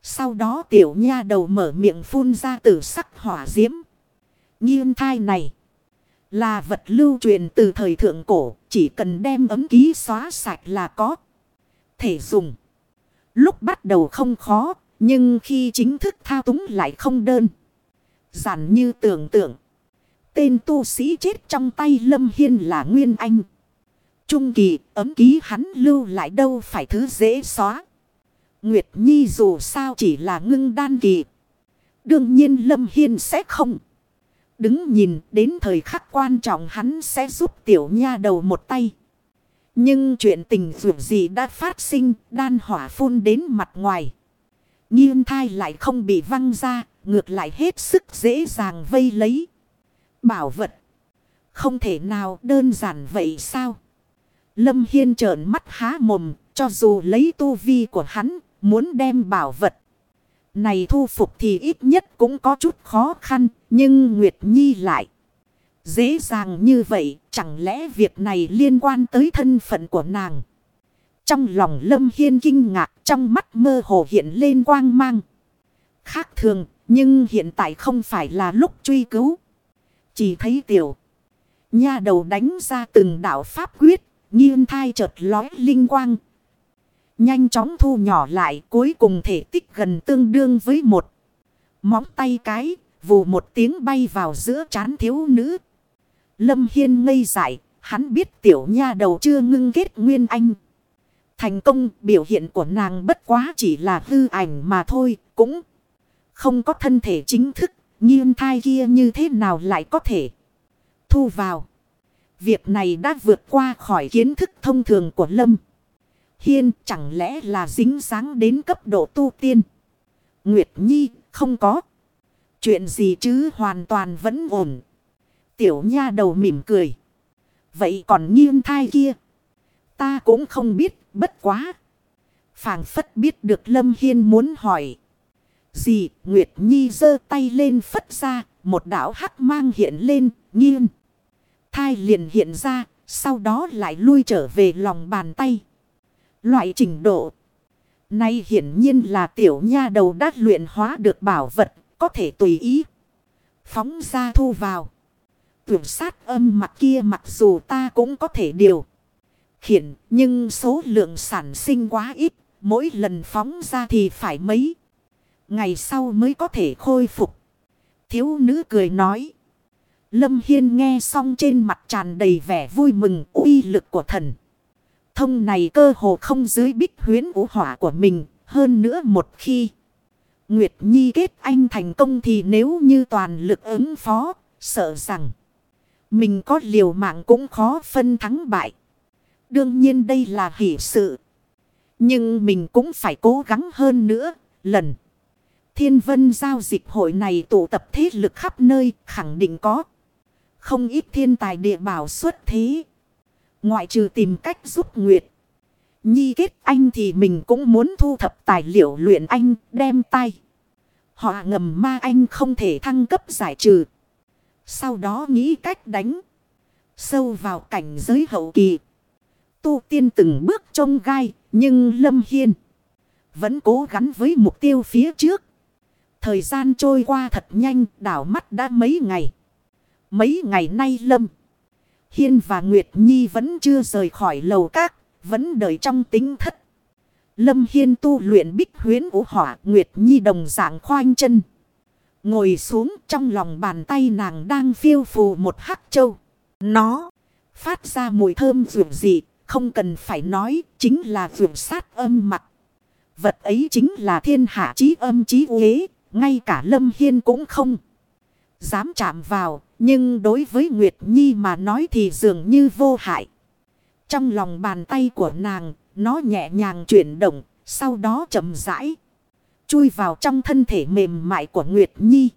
Sau đó tiểu nha đầu mở miệng phun ra tử sắc hỏa diễm. Nghiêng thai này là vật lưu truyền từ thời thượng cổ, chỉ cần đem ấm ký xóa sạch là có. Thể dùng. Lúc bắt đầu không khó, nhưng khi chính thức thao túng lại không đơn. Giản như tưởng tượng. Tên tu sĩ chết trong tay Lâm Hiên là Nguyên Anh. Trung kỳ ấm ký hắn lưu lại đâu phải thứ dễ xóa. Nguyệt Nhi dù sao chỉ là ngưng đan kỳ. Đương nhiên Lâm Hiên sẽ không. Đứng nhìn đến thời khắc quan trọng hắn sẽ giúp tiểu nha đầu một tay. Nhưng chuyện tình dù gì đã phát sinh đan hỏa phun đến mặt ngoài. nhiên thai lại không bị văng ra, ngược lại hết sức dễ dàng vây lấy. Bảo vật. Không thể nào đơn giản vậy sao? Lâm Hiên trợn mắt há mồm, cho dù lấy tu vi của hắn, muốn đem bảo vật. Này thu phục thì ít nhất cũng có chút khó khăn, nhưng Nguyệt Nhi lại. Dễ dàng như vậy, chẳng lẽ việc này liên quan tới thân phận của nàng? Trong lòng Lâm Hiên kinh ngạc, trong mắt mơ hồ hiện lên quang mang. Khác thường, nhưng hiện tại không phải là lúc truy cứu. Chỉ thấy tiểu. Nha đầu đánh ra từng đạo pháp quyết, Nhiên thai chợt lói linh quang. Nhanh chóng thu nhỏ lại cuối cùng thể tích gần tương đương với một. Móng tay cái, vù một tiếng bay vào giữa chán thiếu nữ. Lâm Hiên ngây dại, hắn biết tiểu nha đầu chưa ngưng kết nguyên anh. Thành công biểu hiện của nàng bất quá chỉ là hư ảnh mà thôi, cũng không có thân thể chính thức, nhiên thai kia như thế nào lại có thể thu vào. Việc này đã vượt qua khỏi kiến thức thông thường của Lâm. Hiên chẳng lẽ là dính sáng đến cấp độ tu tiên. Nguyệt Nhi, không có. Chuyện gì chứ hoàn toàn vẫn ổn. Tiểu nha đầu mỉm cười. Vậy còn nghiêng thai kia. Ta cũng không biết, bất quá. phảng phất biết được Lâm Hiên muốn hỏi. Gì Nguyệt Nhi giơ tay lên phất ra. Một đảo hắc mang hiện lên nghiêng. Thai liền hiện ra. Sau đó lại lui trở về lòng bàn tay. Loại trình độ. Nay hiển nhiên là tiểu nha đầu đã luyện hóa được bảo vật. Có thể tùy ý. Phóng ra thu vào. Tuyển sát âm mặt kia mặc dù ta cũng có thể điều. Khiển, nhưng số lượng sản sinh quá ít. Mỗi lần phóng ra thì phải mấy. Ngày sau mới có thể khôi phục. Thiếu nữ cười nói. Lâm Hiên nghe xong trên mặt tràn đầy vẻ vui mừng uy lực của thần. Thông này cơ hồ không dưới bích huyến vũ hỏa của mình. Hơn nữa một khi Nguyệt Nhi kết anh thành công thì nếu như toàn lực ứng phó, sợ rằng mình có liều mạng cũng khó phân thắng bại. Đương nhiên đây là hỷ sự. Nhưng mình cũng phải cố gắng hơn nữa. Lần thiên vân giao dịch hội này tụ tập thế lực khắp nơi khẳng định có. Không ít thiên tài địa bảo xuất thế. Ngoại trừ tìm cách giúp Nguyệt. Nhi kết anh thì mình cũng muốn thu thập tài liệu luyện anh, đem tay. Họ ngầm ma anh không thể thăng cấp giải trừ. Sau đó nghĩ cách đánh. Sâu vào cảnh giới hậu kỳ. Tu tiên từng bước trông gai. Nhưng Lâm Hiên. Vẫn cố gắng với mục tiêu phía trước. Thời gian trôi qua thật nhanh. Đảo mắt đã mấy ngày. Mấy ngày nay Lâm. Hiên và Nguyệt Nhi vẫn chưa rời khỏi lầu các. Vẫn đợi trong tính thất. Lâm Hiên tu luyện bích huyến vũ hỏa Nguyệt Nhi đồng dạng khoanh chân. Ngồi xuống trong lòng bàn tay nàng đang phiêu phù một hắc châu. Nó phát ra mùi thơm rượu dị, không cần phải nói, chính là rượu sát âm mặt. Vật ấy chính là thiên hạ chí âm chí uế, ngay cả Lâm Hiên cũng không dám chạm vào, nhưng đối với Nguyệt Nhi mà nói thì dường như vô hại. Trong lòng bàn tay của nàng, nó nhẹ nhàng chuyển động, sau đó chậm rãi. Chui vào trong thân thể mềm mại của Nguyệt Nhi.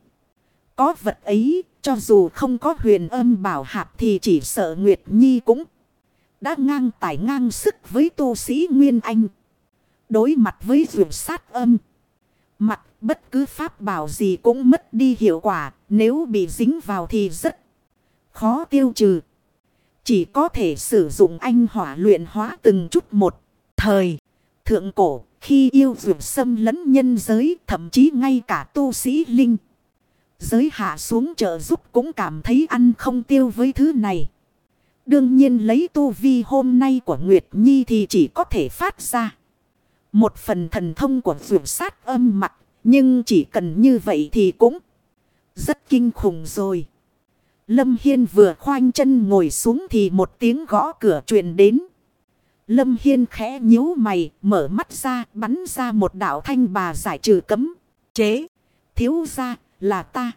Có vật ấy, cho dù không có huyền âm bảo hạp thì chỉ sợ Nguyệt Nhi cũng đã ngang tải ngang sức với tu sĩ Nguyên Anh. Đối mặt với vườn sát âm. Mặt bất cứ pháp bảo gì cũng mất đi hiệu quả. Nếu bị dính vào thì rất khó tiêu trừ. Chỉ có thể sử dụng anh hỏa luyện hóa từng chút một. Thời, thượng cổ, khi yêu vượt xâm lấn nhân giới, thậm chí ngay cả tu sĩ linh. Giới hạ xuống trợ giúp cũng cảm thấy ăn không tiêu với thứ này. Đương nhiên lấy tu vi hôm nay của Nguyệt Nhi thì chỉ có thể phát ra. Một phần thần thông của vượt sát âm mặt. Nhưng chỉ cần như vậy thì cũng rất kinh khủng rồi. Lâm Hiên vừa khoanh chân ngồi xuống thì một tiếng gõ cửa truyền đến. Lâm Hiên khẽ nhíu mày, mở mắt ra, bắn ra một đạo thanh bà giải trừ cấm. Chế, thiếu ra, là ta.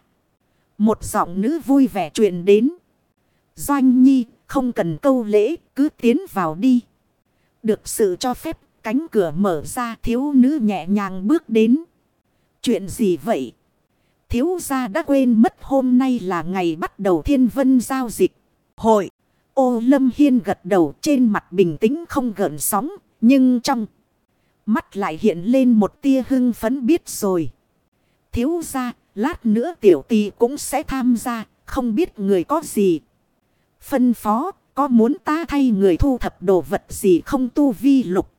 Một giọng nữ vui vẻ truyền đến. Doanh Nhi, không cần câu lễ, cứ tiến vào đi. Được sự cho phép, cánh cửa mở ra thiếu nữ nhẹ nhàng bước đến. Chuyện gì vậy? Thiếu gia đã quên mất hôm nay là ngày bắt đầu thiên vân giao dịch. Hội. Ô lâm hiên gật đầu trên mặt bình tĩnh không gợn sóng. Nhưng trong mắt lại hiện lên một tia hưng phấn biết rồi. Thiếu gia, lát nữa tiểu tì cũng sẽ tham gia. Không biết người có gì. Phân phó, có muốn ta thay người thu thập đồ vật gì không tu vi lục.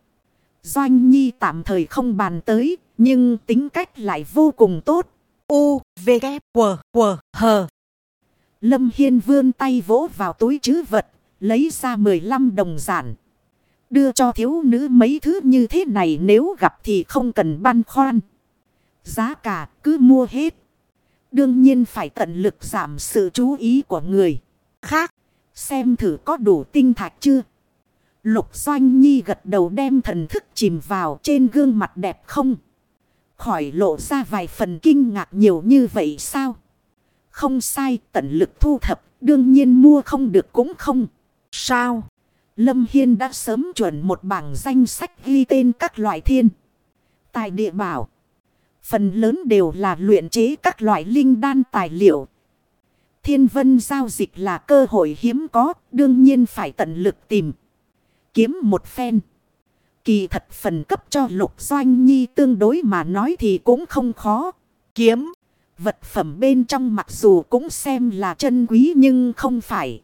Doanh Nhi tạm thời không bàn tới, nhưng tính cách lại vô cùng tốt. U, V, K, W, W, H. Lâm Hiên vươn tay vỗ vào túi chứ vật, lấy ra 15 đồng giản. Đưa cho thiếu nữ mấy thứ như thế này nếu gặp thì không cần băn khoăn. Giá cả cứ mua hết. Đương nhiên phải tận lực giảm sự chú ý của người khác. Xem thử có đủ tinh thạch chưa. Lục Doanh Nhi gật đầu đem thần thức chìm vào trên gương mặt đẹp không. Khỏi lộ ra vài phần kinh ngạc nhiều như vậy sao? không sai, tận lực thu thập. Đương nhiên mua không được cũng không. Sao? Lâm Hiên đã sớm chuẩn một bảng danh sách ghi tên các loại thiên. Tài địa bảo. Phần lớn đều là luyện chế các loại linh đan tài liệu. Thiên vân giao dịch là cơ hội hiếm có. Đương nhiên phải tận lực tìm. Kiếm một phen. Kỳ thật phần cấp cho lục doanh nhi tương đối mà nói thì cũng không khó. Kiếm. Vật phẩm bên trong mặc dù cũng xem là chân quý nhưng không phải.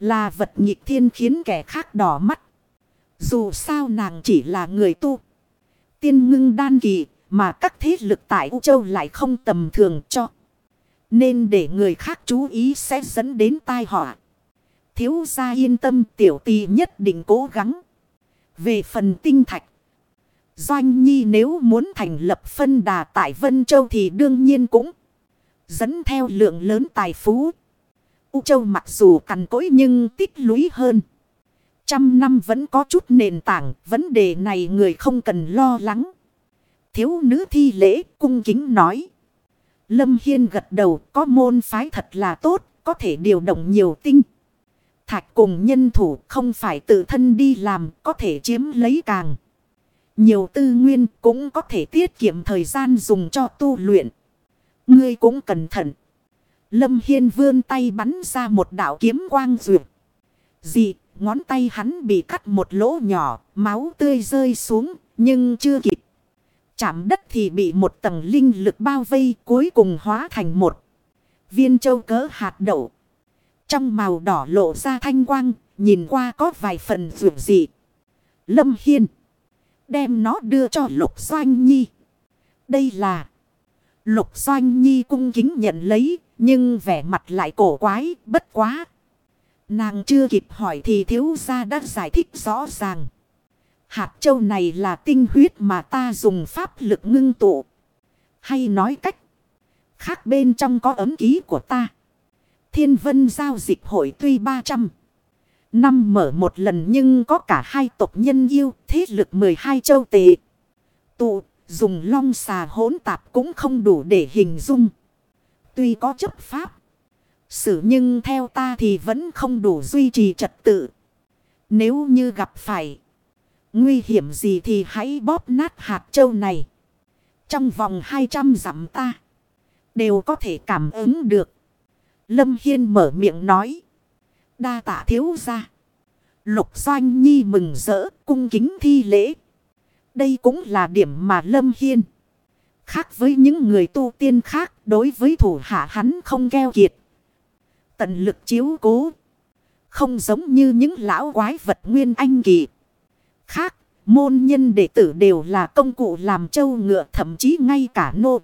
Là vật nhịp thiên khiến kẻ khác đỏ mắt. Dù sao nàng chỉ là người tu. Tiên ngưng đan kỳ mà các thế lực tại U Châu lại không tầm thường cho. Nên để người khác chú ý sẽ dẫn đến tai họa. Thiếu gia yên tâm tiểu tì nhất định cố gắng. Về phần tinh thạch. Doanh Nhi nếu muốn thành lập phân đà tại Vân Châu thì đương nhiên cũng dẫn theo lượng lớn tài phú. U Châu mặc dù cằn cỗi nhưng tích lũy hơn. Trăm năm vẫn có chút nền tảng, vấn đề này người không cần lo lắng. Thiếu nữ thi lễ cung kính nói. Lâm Hiên gật đầu có môn phái thật là tốt, có thể điều động nhiều tinh. Thạch cùng nhân thủ không phải tự thân đi làm, có thể chiếm lấy càng. Nhiều tư nguyên cũng có thể tiết kiệm thời gian dùng cho tu luyện. Ngươi cũng cẩn thận. Lâm Hiên vươn tay bắn ra một đạo kiếm quang rượt. Dị, ngón tay hắn bị cắt một lỗ nhỏ, máu tươi rơi xuống, nhưng chưa kịp. Chạm đất thì bị một tầng linh lực bao vây cuối cùng hóa thành một viên châu cỡ hạt đậu. Trong màu đỏ lộ ra thanh quang, nhìn qua có vài phần rượu dị. Lâm Hiên. Đem nó đưa cho Lục Doanh Nhi. Đây là. Lục Doanh Nhi cung kính nhận lấy. Nhưng vẻ mặt lại cổ quái, bất quá. Nàng chưa kịp hỏi thì thiếu gia đã giải thích rõ ràng. Hạt châu này là tinh huyết mà ta dùng pháp lực ngưng tụ. Hay nói cách. Khác bên trong có ấm ký của ta. Thiên vân giao dịch hội tuy 300 năm mở một lần nhưng có cả hai tộc nhân yêu, thế lực 12 châu tệ. Tụ, dùng long xà hỗn tạp cũng không đủ để hình dung. Tuy có chấp pháp. sử nhưng theo ta thì vẫn không đủ duy trì trật tự. Nếu như gặp phải nguy hiểm gì thì hãy bóp nát hạt châu này. Trong vòng 200 dặm ta đều có thể cảm ứng được. Lâm Hiên mở miệng nói. Đa tạ thiếu ra. Lục Doanh Nhi mừng rỡ cung kính thi lễ. Đây cũng là điểm mà Lâm Hiên. Khác với những người tu tiên khác đối với thủ hạ hắn không keo kiệt. Tận lực chiếu cố. Không giống như những lão quái vật nguyên anh kỳ. Khác, môn nhân đệ tử đều là công cụ làm trâu ngựa thậm chí ngay cả nô.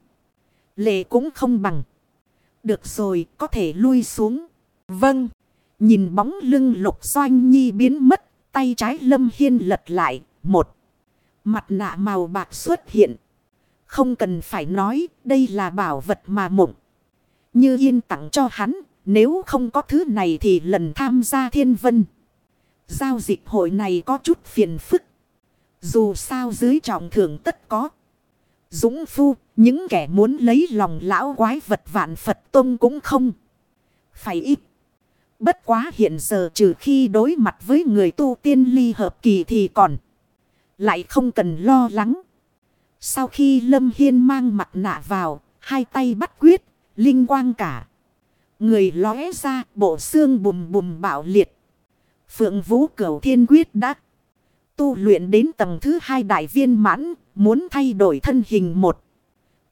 Lệ cũng không bằng. Được rồi, có thể lui xuống. Vâng. Nhìn bóng lưng lục doanh nhi biến mất, tay trái lâm hiên lật lại, một. Mặt nạ màu bạc xuất hiện. Không cần phải nói, đây là bảo vật mà mộng. Như yên tặng cho hắn, nếu không có thứ này thì lần tham gia thiên vân. Giao dịch hội này có chút phiền phức. Dù sao dưới trọng thưởng tất có. Dũng phu, những kẻ muốn lấy lòng lão quái vật vạn Phật Tông cũng không. Phải ít. Bất quá hiện giờ trừ khi đối mặt với người tu tiên ly hợp kỳ thì còn. Lại không cần lo lắng. Sau khi Lâm Hiên mang mặt nạ vào, hai tay bắt quyết, linh quang cả. Người lóe ra, bộ xương bùm bùm bạo liệt. Phượng Vũ Cửu Thiên Quyết đã tu luyện đến tầng thứ hai đại viên mãn, muốn thay đổi thân hình một.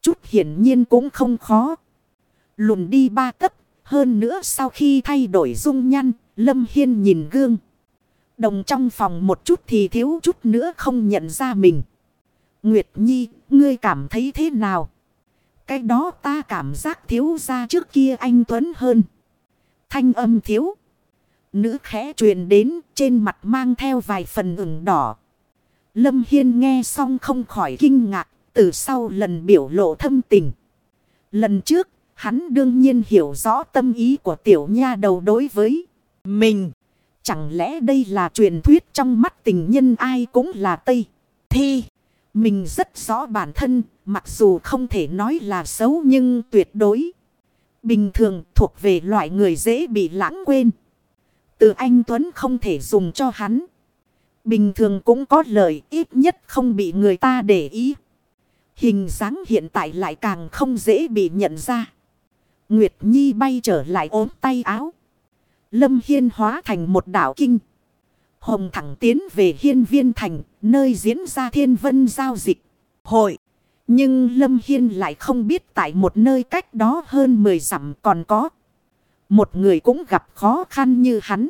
Chút hiển nhiên cũng không khó. Lùn đi ba tấc, hơn nữa sau khi thay đổi dung nhăn, Lâm Hiên nhìn gương. Đồng trong phòng một chút thì thiếu chút nữa không nhận ra mình. Nguyệt Nhi, ngươi cảm thấy thế nào? Cái đó ta cảm giác thiếu ra trước kia anh Tuấn hơn. Thanh âm thiếu. Nữ khẽ truyền đến trên mặt mang theo vài phần ửng đỏ. Lâm Hiên nghe xong không khỏi kinh ngạc. Từ sau lần biểu lộ thâm tình. Lần trước, hắn đương nhiên hiểu rõ tâm ý của tiểu nha đầu đối với mình. Chẳng lẽ đây là truyền thuyết trong mắt tình nhân ai cũng là Tây. Thi. Mình rất rõ bản thân. Mặc dù không thể nói là xấu nhưng tuyệt đối. Bình thường thuộc về loại người dễ bị lãng quên. Từ anh Tuấn không thể dùng cho hắn. Bình thường cũng có lợi ít nhất không bị người ta để ý. Hình dáng hiện tại lại càng không dễ bị nhận ra. Nguyệt Nhi bay trở lại ốm tay áo. Lâm Hiên hóa thành một đảo kinh. Hồng thẳng tiến về Hiên Viên Thành, nơi diễn ra thiên vân giao dịch. Hội. Nhưng Lâm Hiên lại không biết tại một nơi cách đó hơn 10 dặm còn có. Một người cũng gặp khó khăn như hắn.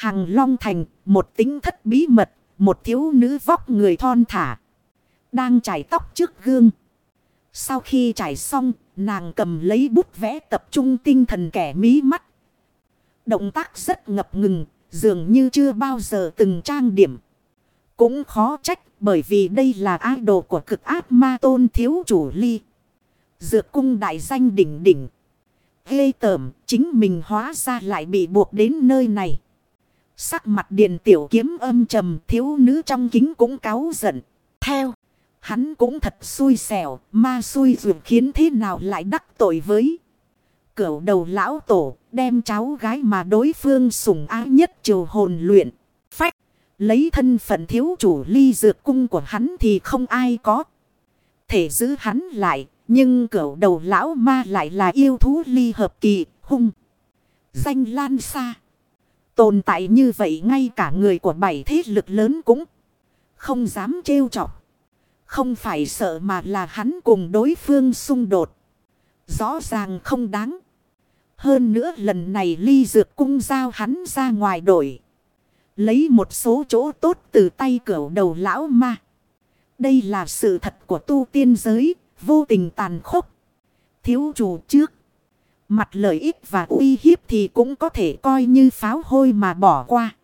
Hằng Long Thành, một tính thất bí mật, một thiếu nữ vóc người thon thả. Đang chải tóc trước gương. Sau khi chải xong, nàng cầm lấy bút vẽ tập trung tinh thần kẻ mí mắt. Động tác rất ngập ngừng, dường như chưa bao giờ từng trang điểm. Cũng khó trách bởi vì đây là idol của cực ác ma tôn thiếu chủ ly. Dược cung đại danh đỉnh đỉnh. Ghê tởm chính mình hóa ra lại bị buộc đến nơi này. Sắc mặt điện tiểu kiếm âm trầm, thiếu nữ trong kính cũng cáo giận. Theo. Hắn cũng thật xui xẻo. Ma xui dù khiến thế nào lại đắc tội với. Cửu đầu lão tổ. Đem cháu gái mà đối phương sủng ái nhất triều hồn luyện. Phách. Lấy thân phận thiếu chủ ly dược cung của hắn thì không ai có. Thể giữ hắn lại. Nhưng cửu đầu lão ma lại là yêu thú ly hợp kỳ, hung. Danh lan xa. Tồn tại như vậy ngay cả người của bảy thế lực lớn cũng không dám trêu chọc. Không phải sợ mà là hắn cùng đối phương xung đột. Rõ ràng không đáng. Hơn nữa lần này ly dược cung giao hắn ra ngoài đổi. Lấy một số chỗ tốt từ tay cửa đầu lão ma. Đây là sự thật của tu tiên giới, vô tình tàn khốc. Thiếu chủ trước. Mặt lợi ích và uy hiếp thì cũng có thể coi như pháo hôi mà bỏ qua.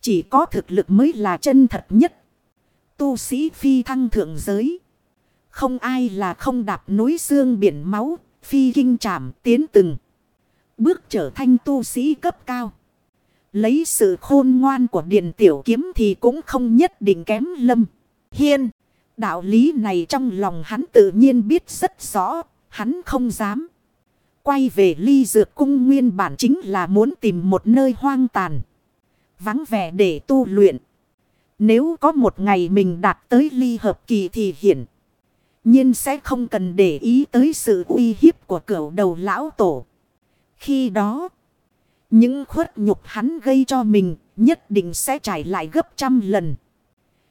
Chỉ có thực lực mới là chân thật nhất. Tu sĩ phi thăng thượng giới. Không ai là không đạp núi xương biển máu, phi kinh trảm tiến từng. Bước trở thành tu sĩ cấp cao. Lấy sự khôn ngoan của điện tiểu kiếm thì cũng không nhất định kém lâm. Hiên, đạo lý này trong lòng hắn tự nhiên biết rất rõ, hắn không dám. Quay về ly dược cung nguyên bản chính là muốn tìm một nơi hoang tàn. Vắng vẻ để tu luyện. Nếu có một ngày mình đạt tới ly hợp kỳ thì hiển. nhiên sẽ không cần để ý tới sự uy hiếp của cửu đầu lão tổ. Khi đó, những khuất nhục hắn gây cho mình nhất định sẽ trải lại gấp trăm lần.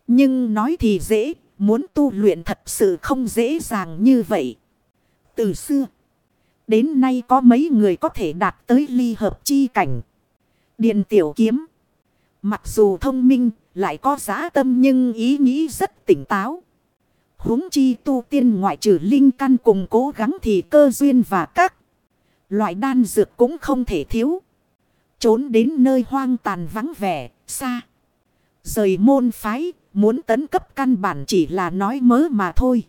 Nhưng nói thì dễ, muốn tu luyện thật sự không dễ dàng như vậy. Từ xưa, đến nay có mấy người có thể đạt tới ly hợp chi cảnh. Điện tiểu kiếm, mặc dù thông minh, lại có giá tâm nhưng ý nghĩ rất tỉnh táo. huống chi tu tiên ngoại trừ linh căn cùng cố gắng thì cơ duyên và các loại đan dược cũng không thể thiếu. Trốn đến nơi hoang tàn vắng vẻ, xa. Rời môn phái, muốn tấn cấp căn bản chỉ là nói mớ mà thôi.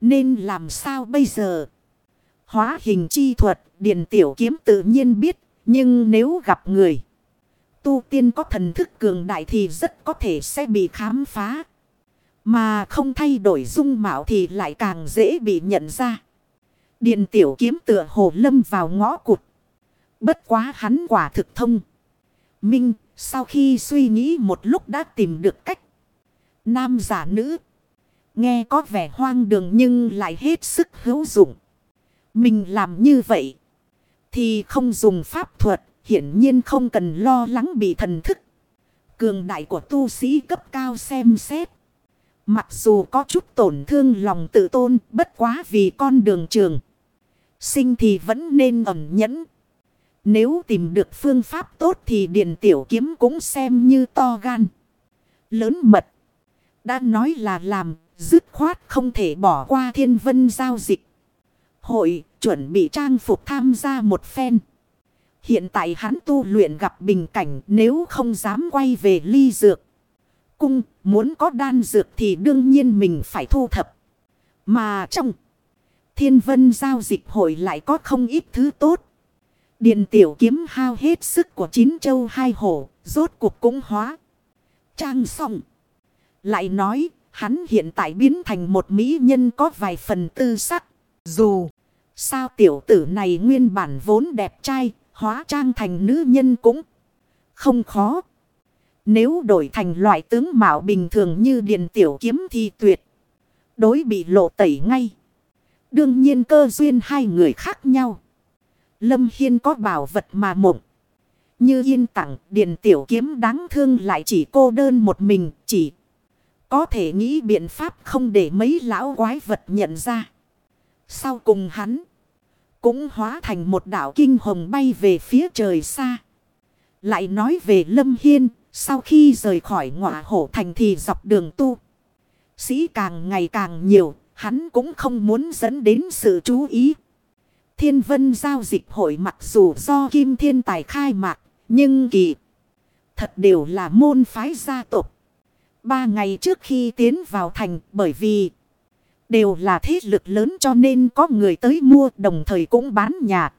Nên làm sao bây giờ? Hóa hình chi thuật, điện tiểu kiếm tự nhiên biết, nhưng nếu gặp người tu tiên có thần thức cường đại thì rất có thể sẽ bị khám phá. Mà không thay đổi dung mạo thì lại càng dễ bị nhận ra. Điện tiểu kiếm tựa hồ lâm vào ngõ cụt. Bất quá hắn quả thực thông. Minh sau khi suy nghĩ một lúc đã tìm được cách. Nam giả nữ. Nghe có vẻ hoang đường nhưng lại hết sức hữu dụng. Mình làm như vậy. Thì không dùng pháp thuật hiển nhiên không cần lo lắng bị thần thức. Cường đại của tu sĩ cấp cao xem xét. Mặc dù có chút tổn thương lòng tự tôn bất quá vì con đường trường. Sinh thì vẫn nên ẩn nhẫn. Nếu tìm được phương pháp tốt thì điện tiểu kiếm cũng xem như to gan. Lớn mật. Đã nói là làm, dứt khoát không thể bỏ qua thiên vân giao dịch. Hội chuẩn bị trang phục tham gia một phen. Hiện tại hắn tu luyện gặp bình cảnh nếu không dám quay về ly dược. Cung muốn có đan dược thì đương nhiên mình phải thu thập. Mà trong thiên vân giao dịch hội lại có không ít thứ tốt. Điện tiểu kiếm hao hết sức của chín châu hai hổ, rốt cuộc cũng hóa. Trang xong. Lại nói, hắn hiện tại biến thành một mỹ nhân có vài phần tư sắc. Dù Sao tiểu tử này nguyên bản vốn đẹp trai, hóa trang thành nữ nhân cũng không khó. Nếu đổi thành loại tướng mạo bình thường như điền tiểu kiếm thì tuyệt. Đối bị lộ tẩy ngay. Đương nhiên cơ duyên hai người khác nhau. Lâm Hiên có bảo vật mà mộng. Như yên tặng điền tiểu kiếm đáng thương lại chỉ cô đơn một mình chỉ. Có thể nghĩ biện pháp không để mấy lão quái vật nhận ra. Sau cùng hắn. Cũng hóa thành một đảo kinh hồng bay về phía trời xa. Lại nói về Lâm Hiên. Sau khi rời khỏi ngọa hổ thành thì dọc đường tu. Sĩ càng ngày càng nhiều. Hắn cũng không muốn dẫn đến sự chú ý. Thiên vân giao dịch hội mặc dù do Kim Thiên Tài khai mạc. Nhưng kỳ thật đều là môn phái gia tộc. Ba ngày trước khi tiến vào thành, bởi vì đều là thế lực lớn cho nên có người tới mua đồng thời cũng bán nhà.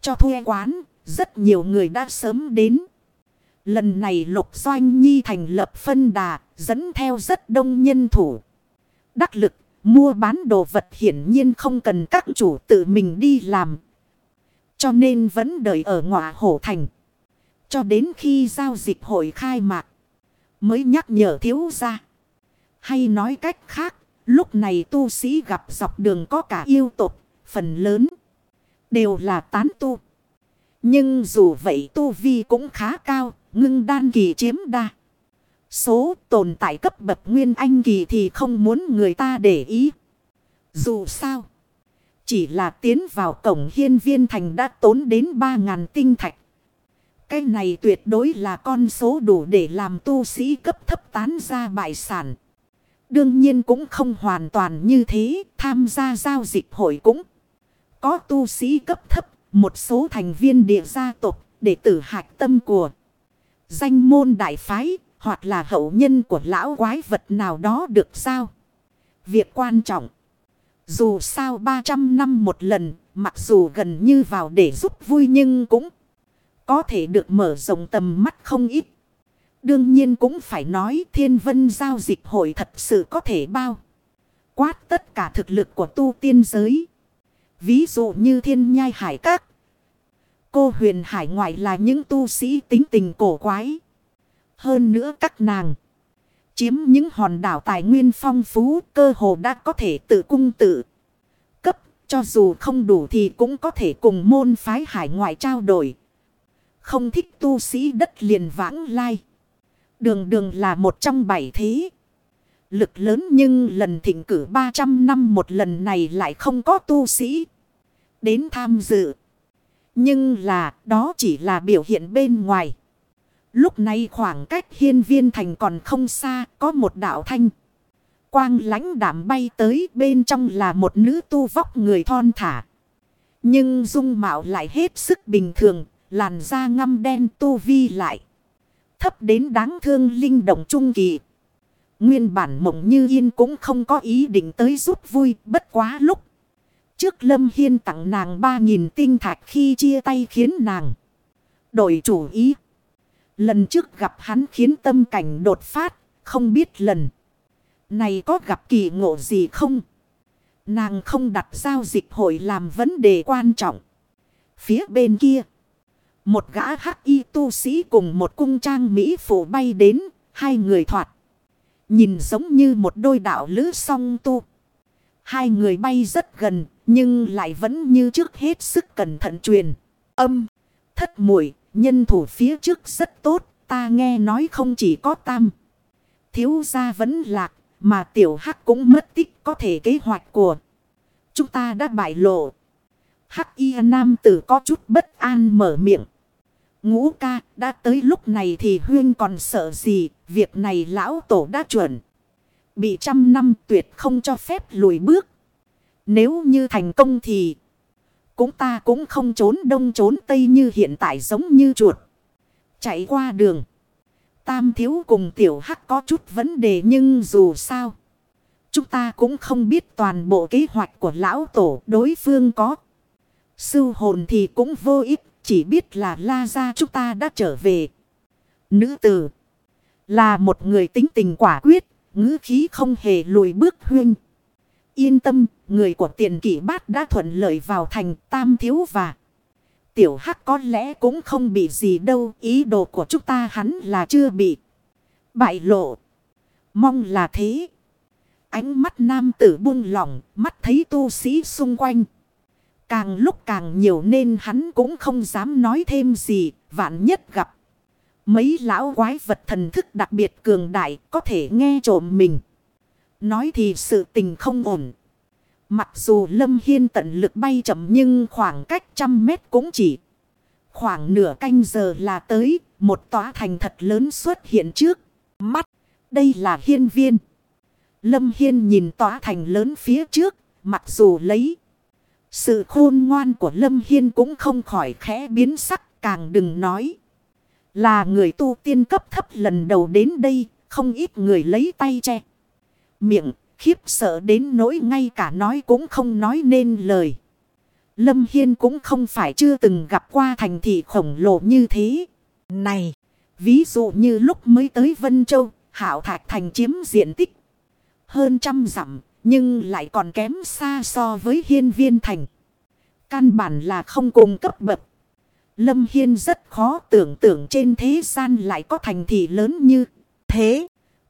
Cho thuê quán, rất nhiều người đã sớm đến. Lần này Lục Doanh Nhi thành lập phân đà, dẫn theo rất đông nhân thủ. Đắc lực, mua bán đồ vật hiển nhiên không cần các chủ tự mình đi làm. Cho nên vẫn đợi ở ngọa hổ thành. Cho đến khi giao dịch hội khai mạc. Mới nhắc nhở thiếu ra. Hay nói cách khác. Lúc này tu sĩ gặp dọc đường có cả yêu tục. Phần lớn. Đều là tán tu. Nhưng dù vậy tu vi cũng khá cao. Ngưng đan kỳ chiếm đa. Số tồn tại cấp bậc nguyên anh kỳ thì không muốn người ta để ý. Dù sao. Chỉ là tiến vào cổng hiên viên thành đã tốn đến 3.000 tinh thạch. Cái này tuyệt đối là con số đủ để làm tu sĩ cấp thấp tán ra bại sản. Đương nhiên cũng không hoàn toàn như thế, tham gia giao dịch hội cũng có tu sĩ cấp thấp, một số thành viên địa gia tộc, đệ tử hạch tâm của danh môn đại phái, hoặc là hậu nhân của lão quái vật nào đó được sao. Việc quan trọng, dù sao 300 năm một lần, mặc dù gần như vào để giúp vui nhưng cũng có thể được mở rộng tầm mắt không ít. Đương nhiên cũng phải nói thiên vân giao dịch hội thật sự có thể bao. Quát tất cả thực lực của tu tiên giới. Ví dụ như thiên nhai hải các. Cô huyền hải ngoại là những tu sĩ tính tình cổ quái. Hơn nữa các nàng. Chiếm những hòn đảo tài nguyên phong phú cơ hồ đã có thể tự cung tự cấp. Cho dù không đủ thì cũng có thể cùng môn phái hải ngoại trao đổi. Không thích tu sĩ đất liền vãng lai. Đường đường là một trong bảy thế. Lực lớn nhưng lần thỉnh cử 300 năm một lần này lại không có tu sĩ. Đến tham dự. Nhưng là, đó chỉ là biểu hiện bên ngoài. Lúc này khoảng cách hiên viên thành còn không xa, có một đạo thanh. Quang lãnh đảm bay tới, bên trong là một nữ tu vóc người thon thả. Nhưng dung mạo lại hết sức bình thường, Làn da ngăm đen tu vi lại. Thấp đến đáng thương linh động trung kỳ. Nguyên bản mộng như yên cũng không có ý định tới giúp vui bất quá lúc. Trước Lâm Hiên tặng nàng ba nghìn tinh thạch khi chia tay khiến nàng đổi chủ ý. Lần trước gặp hắn khiến tâm cảnh đột phát, không biết lần này có gặp kỳ ngộ gì không? Nàng không đặt giao dịch hội làm vấn đề quan trọng. Phía bên kia. Một gã hắc y tu sĩ cùng một cung trang Mỹ phụ bay đến, hai người thoạt. Nhìn giống như một đôi đạo lữ song tu. Hai người bay rất gần, nhưng lại vẫn như trước hết sức cẩn thận truyền. Âm, thất mũi, nhân thủ phía trước rất tốt, ta nghe nói không chỉ có tam. Thiếu gia vẫn lạc, mà tiểu hắc cũng mất tích có thể kế hoạch của. Chúng ta đã bại lộ. Hắc y nam tử có chút bất an mở miệng. Ngũ ca, đã tới lúc này thì huyên còn sợ gì, việc này lão tổ đã chuẩn. Bị trăm năm tuyệt không cho phép lùi bước. Nếu như thành công thì, cũng ta cũng không trốn đông trốn tây như hiện tại giống như chuột. Chạy qua đường. Tam thiếu cùng tiểu hắc có chút vấn đề nhưng dù sao. Chúng ta cũng không biết toàn bộ kế hoạch của lão tổ đối phương có. Sư hồn thì cũng vô ích chỉ biết là la ra chúng ta đã trở về. Nữ tử. Là một người tính tình quả quyết. ngữ khí không hề lùi bước huyên. Yên tâm, người của tiền kỷ bát đã thuận lợi vào thành tam thiếu và tiểu hắc có lẽ cũng không bị gì đâu. Ý đồ của chúng ta hắn là chưa bị bại lộ. Mong là thế. Ánh mắt nam tử buông lỏng, mắt thấy tu sĩ xung quanh. Càng lúc càng nhiều nên hắn cũng không dám nói thêm gì, vạn nhất gặp. Mấy lão quái vật thần thức đặc biệt cường đại có thể nghe trộm mình. Nói thì sự tình không ổn. Mặc dù Lâm Hiên tận lực bay chậm nhưng khoảng cách trăm mét cũng chỉ. Khoảng nửa canh giờ là tới, một tòa thành thật lớn xuất hiện trước. Mắt, đây là hiên viên. Lâm Hiên nhìn tòa thành lớn phía trước, mặc dù lấy. Sự khôn ngoan của Lâm Hiên cũng không khỏi khẽ biến sắc, càng đừng nói. Là người tu tiên cấp thấp lần đầu đến đây, không ít người lấy tay che. Miệng, khiếp sợ đến nỗi ngay cả nói cũng không nói nên lời. Lâm Hiên cũng không phải chưa từng gặp qua thành thị khổng lồ như thế. Này, ví dụ như lúc mới tới Vân Châu, Hảo Thạch Thành chiếm diện tích hơn trăm dặm, nhưng lại còn kém xa so với hiên viên thành. Căn bản là không cùng cấp bậc. Lâm Hiên rất khó tưởng tượng trên thế gian lại có thành thị lớn như thế.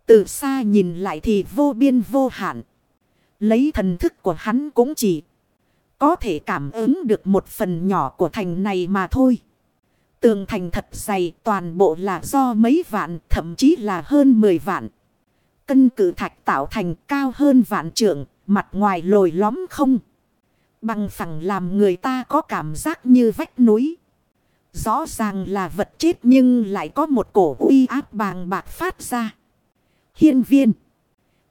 Từ xa nhìn lại thì vô biên vô hạn. Lấy thần thức của hắn cũng chỉ có thể cảm ứng được một phần nhỏ của thành này mà thôi. Tường thành thật dày toàn bộ là do mấy vạn, thậm chí là hơn 10 vạn. Cân cử thạch tạo thành cao hơn vạn trượng, mặt ngoài lồi lõm không. Bằng phẳng làm người ta có cảm giác như vách núi. Rõ ràng là vật chết nhưng lại có một cổ uy áp bàng bạc phát ra. Hiên viên.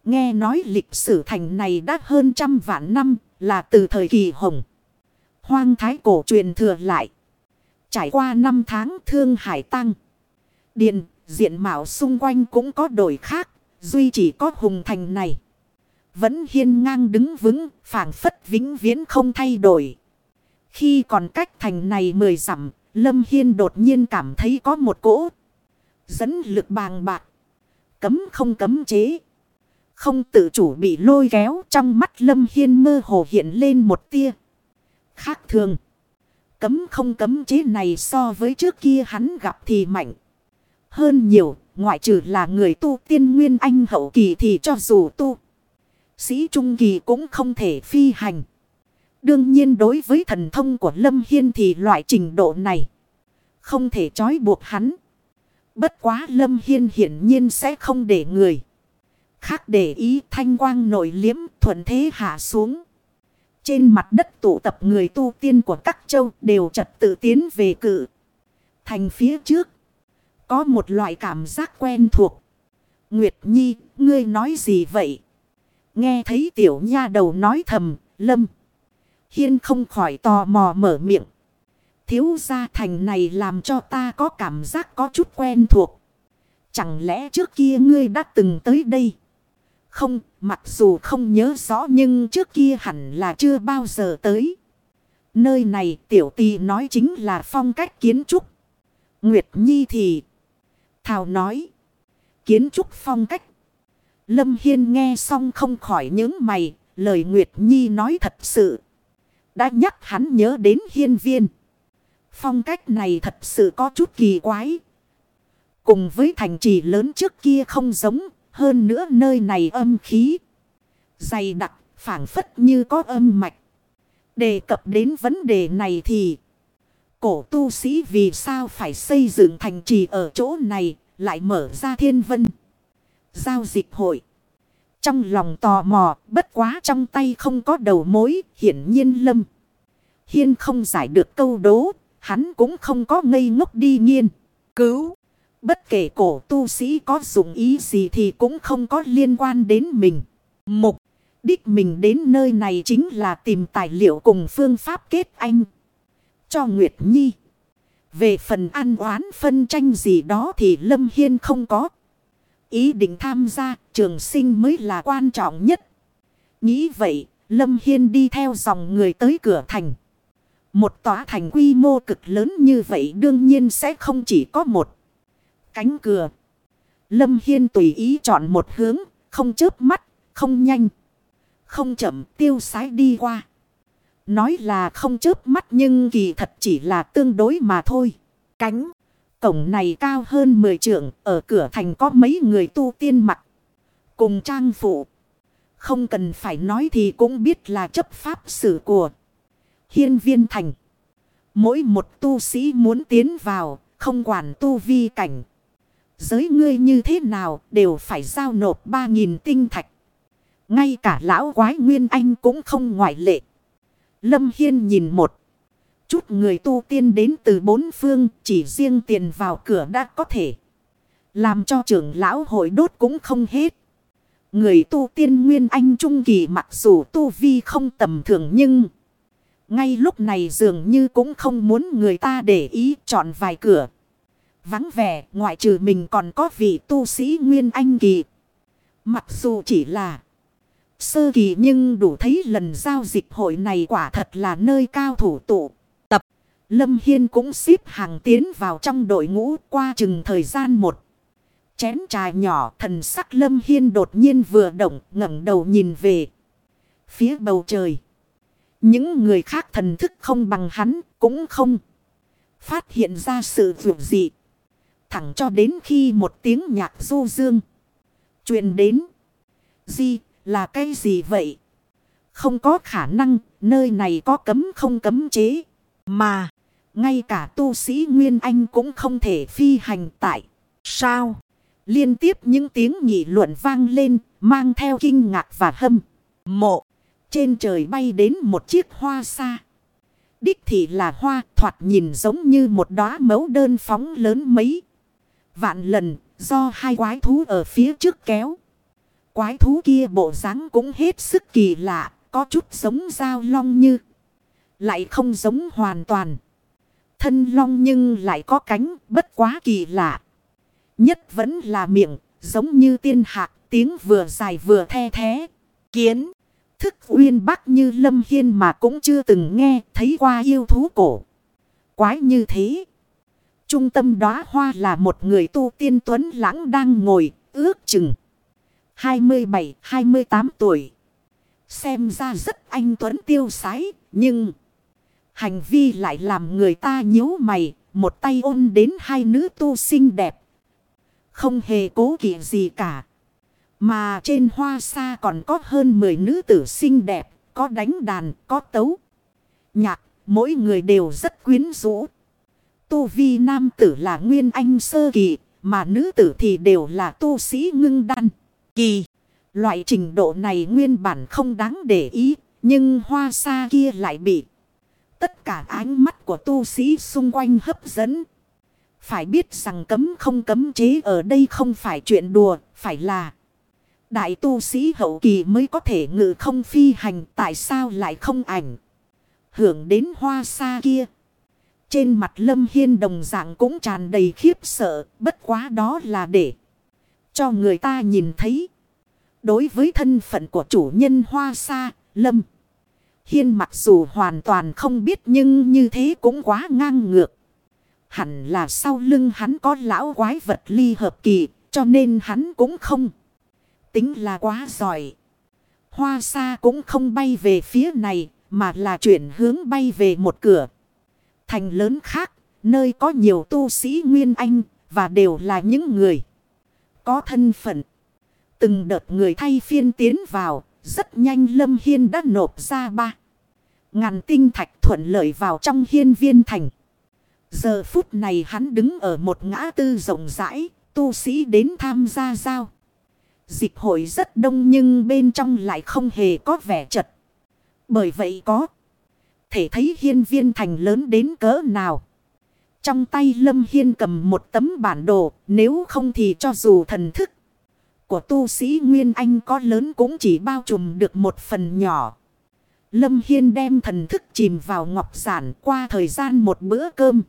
Nghe nói lịch sử thành này đã hơn trăm vạn năm là từ thời kỳ hồng. Hoang thái cổ truyền thừa lại. Trải qua năm tháng thương hải tăng. Điện, diện mạo xung quanh cũng có đổi khác. Duy chỉ có hùng thành này. Vẫn hiên ngang đứng vững, phảng phất vĩnh viễn không thay đổi. Khi còn cách thành này mười dặm, Lâm Hiên đột nhiên cảm thấy có một cỗ. Dẫn lực bàng bạc. Cấm không cấm chế. Không tự chủ bị lôi kéo trong mắt Lâm Hiên mơ hồ hiện lên một tia. Khác thường. Cấm không cấm chế này so với trước kia hắn gặp thì mạnh. Hơn nhiều, ngoại trừ là người tu tiên nguyên anh hậu kỳ thì cho dù tu. Sĩ trung kỳ cũng không thể phi hành. Đương nhiên đối với thần thông của Lâm Hiên thì loại trình độ này không thể trói buộc hắn. Bất quá Lâm Hiên hiển nhiên sẽ không để người. Khác để ý thanh quang nổi liếm thuận thế hạ xuống. Trên mặt đất tụ tập người tu tiên của các châu đều trật tự tiến về cự. Thành phía trước. Có một loại cảm giác quen thuộc. Nguyệt Nhi, ngươi nói gì vậy? Nghe thấy tiểu nha đầu nói thầm, lâm. Hiên không khỏi tò mò mở miệng. Thiếu gia thành này làm cho ta có cảm giác có chút quen thuộc. Chẳng lẽ trước kia ngươi đã từng tới đây? Không, mặc dù không nhớ rõ nhưng trước kia hẳn là chưa bao giờ tới. Nơi này tiểu tì nói chính là phong cách kiến trúc. Nguyệt Nhi thì... Thảo nói. Kiến trúc phong cách. Lâm Hiên nghe xong không khỏi những mày. Lời Nguyệt Nhi nói thật sự. Đã nhắc hắn nhớ đến hiên viên. Phong cách này thật sự có chút kỳ quái. Cùng với thành trì lớn trước kia không giống. Hơn nữa nơi này âm khí. Dày đặc, phản phất như có âm mạch. Đề cập đến vấn đề này thì. Cổ tu sĩ vì sao phải xây dựng thành trì ở chỗ này. Lại mở ra thiên vân. Giao dịch hội. Trong lòng tò mò, bất quá trong tay không có đầu mối, hiển nhiên lâm. Hiên không giải được câu đố, hắn cũng không có ngây ngốc đi nghiên. Cứu. Bất kể cổ tu sĩ có dụng ý gì thì cũng không có liên quan đến mình. Mục. Đích mình đến nơi này chính là tìm tài liệu cùng phương pháp kết anh. Cho Nguyệt Nhi. Về phần ăn oán phân tranh gì đó thì Lâm Hiên không có. Ý định tham gia trường sinh mới là quan trọng nhất. Nghĩ vậy, Lâm Hiên đi theo dòng người tới cửa thành. Một tòa thành quy mô cực lớn như vậy đương nhiên sẽ không chỉ có một cánh cửa. Lâm Hiên tùy ý chọn một hướng, không chớp mắt, không nhanh. Không chậm tiêu sái đi qua. Nói là không chớp mắt nhưng kỳ thật chỉ là tương đối mà thôi. Cánh. Cổng này cao hơn 10 trượng. Ở cửa thành có mấy người tu tiên mặc. Cùng trang phụ. Không cần phải nói thì cũng biết là chấp pháp sử của. Hiên viên thành. Mỗi một tu sĩ muốn tiến vào. Không quản tu vi cảnh. Giới ngươi như thế nào đều phải giao nộp 3.000 tinh thạch. Ngay cả lão quái Nguyên Anh cũng không ngoại lệ. Lâm Hiên nhìn một. Chút người tu tiên đến từ bốn phương, chỉ riêng tiền vào cửa đã có thể. Làm cho trưởng lão hội đốt cũng không hết. Người tu tiên Nguyên Anh Trung Kỳ mặc dù tu vi không tầm thường nhưng... Ngay lúc này dường như cũng không muốn người ta để ý chọn vài cửa. Vắng vẻ, ngoại trừ mình còn có vị tu sĩ Nguyên Anh Kỳ. Mặc dù chỉ là sơ kỳ nhưng đủ thấy lần giao dịch hội này quả thật là nơi cao thủ tụ. Tập Lâm Hiên cũng xếp hàng tiến vào trong đội ngũ qua chừng thời gian một. Chén trà nhỏ, thần sắc Lâm Hiên đột nhiên vừa động, ngẩng đầu nhìn về phía bầu trời. Những người khác thần thức không bằng hắn, cũng không phát hiện ra sự vượt dị. Thẳng cho đến khi một tiếng nhạc du dương truyền đến. Di là cái gì vậy? Không có khả năng nơi này có cấm không cấm chế. Mà ngay cả tu sĩ Nguyên Anh cũng không thể phi hành tại. Sao? Liên tiếp những tiếng nghị luận vang lên, mang theo kinh ngạc và hâm. Mộ, trên trời bay đến một chiếc hoa xa. Đích thị là hoa thoạt nhìn giống như một đóa mẫu đơn phóng lớn mấy. Vạn lần, do hai quái thú ở phía trước kéo. Quái thú kia bộ dáng cũng hết sức kỳ lạ, có chút giống dao long như. Lại không giống hoàn toàn. Thân long nhưng lại có cánh, bất quá kỳ lạ. Nhất vẫn là miệng, giống như tiên hạc, tiếng vừa dài vừa the thế. Kiến, thức uyên bắc như lâm hiên mà cũng chưa từng nghe, thấy qua yêu thú cổ. Quái như thế. Trung tâm đóa hoa là một người tu tiên tuấn lãng đang ngồi, ước chừng. 27-28 tuổi. Xem ra rất anh tuấn tiêu sái, nhưng... Hành vi lại làm người ta nhíu mày, một tay ôm đến hai nữ tu xinh đẹp. Không hề cố kỵ gì cả. Mà trên hoa xa còn có hơn 10 nữ tử xinh đẹp, có đánh đàn, có tấu. Nhạc, mỗi người đều rất quyến rũ. Tu vi nam tử là nguyên anh sơ kỳ, mà nữ tử thì đều là tu sĩ ngưng đan. Kỳ, loại trình độ này nguyên bản không đáng để ý, nhưng hoa xa kia lại bị tất cả ánh mắt của tu sĩ xung quanh hấp dẫn. Phải biết rằng cấm không cấm chế ở đây không phải chuyện đùa, phải là đại tu sĩ hậu kỳ mới có thể ngự không phi hành, tại sao lại không ảnh hưởng đến hoa xa kia. Trên mặt Lâm Hiên đồng dạng cũng tràn đầy khiếp sợ, bất quá đó là để cho người ta nhìn thấy. Đối với thân phận của chủ nhân hoa Sa Lâm Hiên mặc dù hoàn toàn không biết nhưng như thế cũng quá ngang ngược. Hẳn là sau lưng hắn có lão quái vật ly hợp kỳ, cho nên hắn cũng không. Tính là quá giỏi. Hoa Sa cũng không bay về phía này, mà là chuyển hướng bay về một cửa thành lớn khác, nơi có nhiều tu sĩ Nguyên Anh, và đều là những người có thân phận. Từng đợt người thay phiên tiến vào, rất nhanh Lâm Hiên đã nộp ra ba. Ngàn tinh thạch thuận lợi vào trong hiên viên thành. Giờ phút này hắn đứng ở một ngã tư rộng rãi, tu sĩ đến tham gia giao. Dịch hội rất đông nhưng bên trong lại không hề có vẻ chật. Bởi vậy có thể thấy hiên viên thành lớn đến cỡ nào. Trong tay Lâm Hiên cầm một tấm bản đồ, nếu không thì cho dù thần thức của tu sĩ Nguyên Anh có lớn cũng chỉ bao trùm được một phần nhỏ. Lâm Hiên đem thần thức chìm vào ngọc giản qua thời gian một bữa cơm.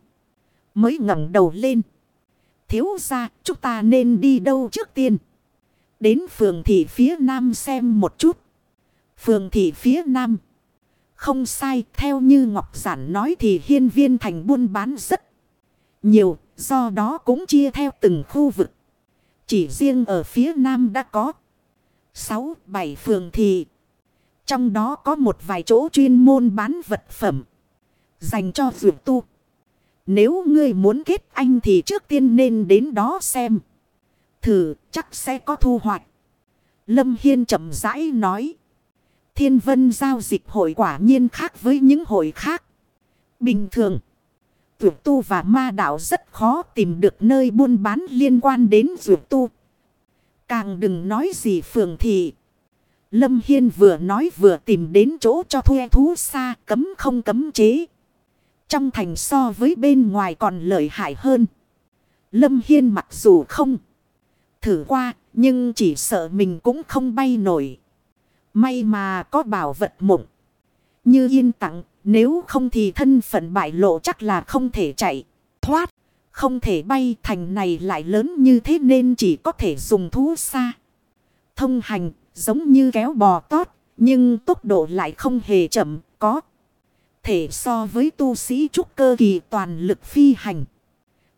Mới ngẩng đầu lên. Thiếu ra, chúng ta nên đi đâu trước tiên? Đến phường thị phía nam xem một chút. Phường thị phía nam. Không sai, theo như Ngọc Giản nói thì hiên viên thành buôn bán rất nhiều, do đó cũng chia theo từng khu vực. Chỉ riêng ở phía nam đã có 6-7 phường thì Trong đó có một vài chỗ chuyên môn bán vật phẩm. Dành cho dược tu. Nếu ngươi muốn kết anh thì trước tiên nên đến đó xem. Thử chắc sẽ có thu hoạch. Lâm Hiên chậm rãi nói. Thiên vân giao dịch hội quả nhiên khác với những hội khác. Bình thường. Dược tu và ma đạo rất khó tìm được nơi buôn bán liên quan đến dược tu. Càng đừng nói gì phường thị. Lâm Hiên vừa nói vừa tìm đến chỗ cho thuê thú xa cấm không cấm chế. Trong thành so với bên ngoài còn lợi hại hơn. Lâm Hiên mặc dù không thử qua, nhưng chỉ sợ mình cũng không bay nổi. May mà có bảo vật mộng. Như yên tặng nếu không thì thân phận bại lộ chắc là không thể chạy. Thoát. Không thể bay, thành này lại lớn như thế nên chỉ có thể dùng thú xa. Thông hành, giống như kéo bò tót. Nhưng tốc độ lại không hề chậm. Có thể so với tu sĩ trúc cơ kỳ toàn lực phi hành.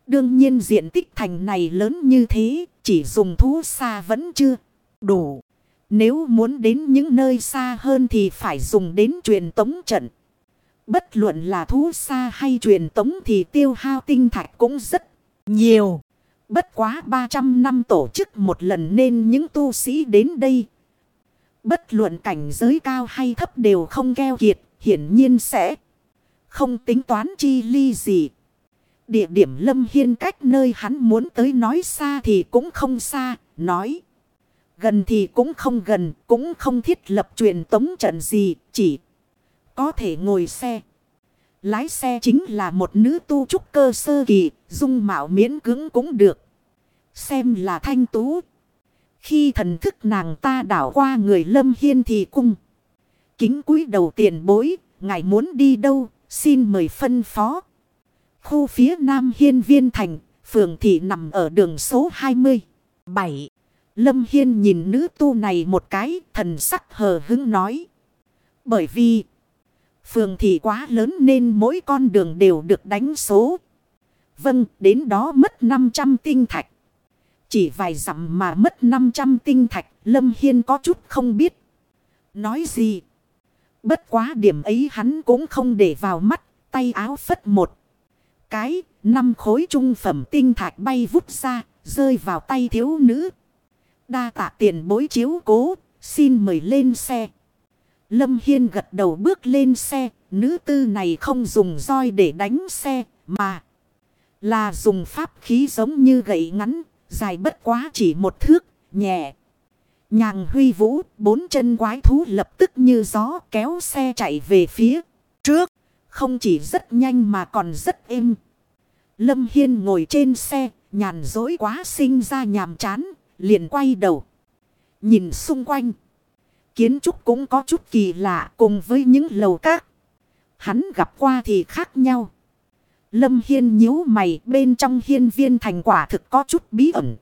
Đương nhiên diện tích thành này lớn như thế. Chỉ dùng thú xa vẫn chưa đủ. Nếu muốn đến những nơi xa hơn thì phải dùng đến truyền tống trận. Bất luận là thú xa hay truyền tống thì tiêu hao tinh thạch cũng rất nhiều. Bất quá 300 năm tổ chức một lần nên những tu sĩ đến đây. Bất luận cảnh giới cao hay thấp đều không keo kiệt, hiển nhiên sẽ không tính toán chi ly gì. Địa điểm Lâm Hiên cách nơi hắn muốn tới nói xa thì cũng không xa, nói. Gần thì cũng không gần, cũng không thiết lập truyền tống trận gì, chỉ có thể ngồi xe. Lái xe chính là một nữ tu trúc cơ sơ kỳ, dung mạo miễn cứng cũng được. Xem là thanh tú. Khi thần thức nàng ta đảo qua người lâm hiên thì cung. Kính cúi đầu tiền bối, ngài muốn đi đâu, xin mời phân phó. Khu phía nam hiên viên thành, phường thị nằm ở đường số 27. Lâm Hiên nhìn nữ tu này một cái, thần sắc hờ hứng nói. Bởi vì, phường thị quá lớn nên mỗi con đường đều được đánh số. Vâng, đến đó mất 500 tinh thạch. Chỉ vài dặm mà mất 500 tinh thạch, Lâm Hiên có chút không biết. Nói gì? Bất quá điểm ấy hắn cũng không để vào mắt, tay áo phất một. Cái, năm khối trung phẩm tinh thạch bay vút ra, rơi vào tay thiếu nữ. Đa tạ tiền bối chiếu cố, xin mời lên xe. Lâm Hiên gật đầu bước lên xe, nữ tư này không dùng roi để đánh xe, mà là dùng pháp khí giống như gậy ngắn, dài bất quá chỉ một thước, nhẹ. Nhàng huy vũ, bốn chân quái thú lập tức như gió kéo xe chạy về phía trước. Không chỉ rất nhanh mà còn rất êm. Lâm Hiên ngồi trên xe, nhàn dối quá sinh ra nhàm chán, liền quay đầu. Nhìn xung quanh. Kiến trúc cũng có chút kỳ lạ cùng với những lầu các. Hắn gặp qua thì khác nhau. Lâm Hiên nhíu mày bên trong hiên viên thành quả thực có chút bí ẩn.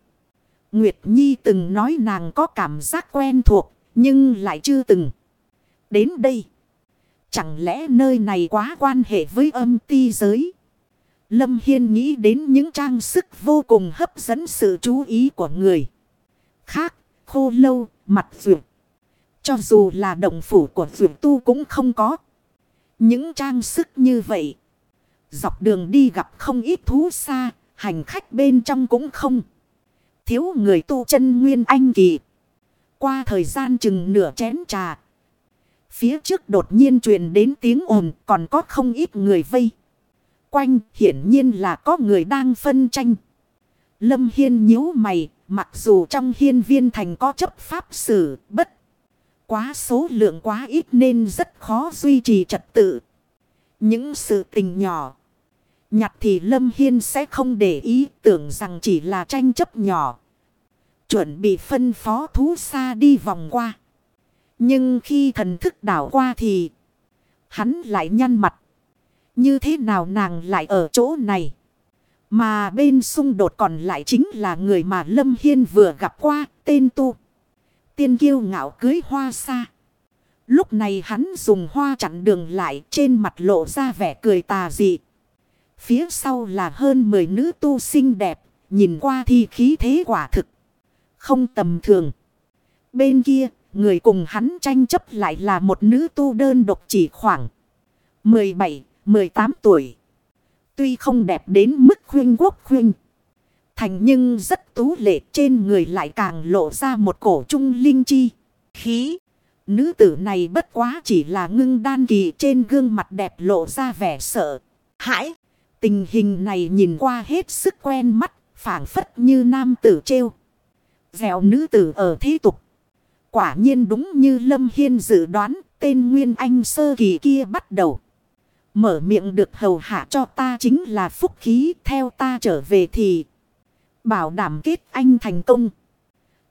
Nguyệt Nhi từng nói nàng có cảm giác quen thuộc nhưng lại chưa từng. Đến đây. Chẳng lẽ nơi này quá quan hệ với âm ti giới? Lâm Hiên nghĩ đến những trang sức vô cùng hấp dẫn sự chú ý của người. Khác, khô lâu, mặt vượt. Cho dù là động phủ của vượt tu cũng không có. Những trang sức như vậy. Dọc đường đi gặp không ít thú xa, hành khách bên trong cũng không. Thiếu người tu chân nguyên anh kỳ. Qua thời gian chừng nửa chén trà. Phía trước đột nhiên truyền đến tiếng ồn còn có không ít người vây quanh hiển nhiên là có người đang phân tranh. Lâm Hiên nhíu mày, mặc dù trong hiên viên thành có chấp pháp xử, bất quá số lượng quá ít nên rất khó duy trì trật tự. Những sự tình nhỏ, nhặt thì Lâm Hiên sẽ không để ý tưởng rằng chỉ là tranh chấp nhỏ. Chuẩn bị phân phó thú xa đi vòng qua. Nhưng khi thần thức đảo qua thì hắn lại nhăn mặt. Như thế nào nàng lại ở chỗ này? Mà bên xung đột còn lại chính là người mà Lâm Hiên vừa gặp qua, tên tu. Tiên kiêu ngạo cưới hoa xa. Lúc này hắn dùng hoa chặn đường lại trên mặt lộ ra vẻ cười tà dị. Phía sau là hơn 10 nữ tu xinh đẹp, nhìn qua thì khí thế quả thực. Không tầm thường. Bên kia, người cùng hắn tranh chấp lại là một nữ tu đơn độc chỉ khoảng 17, 18 tuổi. Tuy không đẹp đến mức khuyên quốc khuyên. Thành nhưng rất tú lệ, trên người lại càng lộ ra một cổ trung linh chi. Khí. Nữ tử này bất quá chỉ là ngưng đan kỳ, trên gương mặt đẹp lộ ra vẻ sợ. Hãi. Tình hình này nhìn qua hết sức quen mắt. phảng phất như nam tử trêu. Dẹo nữ tử ở thế tục. Quả nhiên đúng như Lâm Hiên dự đoán. Tên Nguyên Anh sơ kỳ kia bắt đầu. Mở miệng được hầu hạ cho ta chính là phúc khí. Theo ta trở về thì. Bảo đảm kết anh thành công.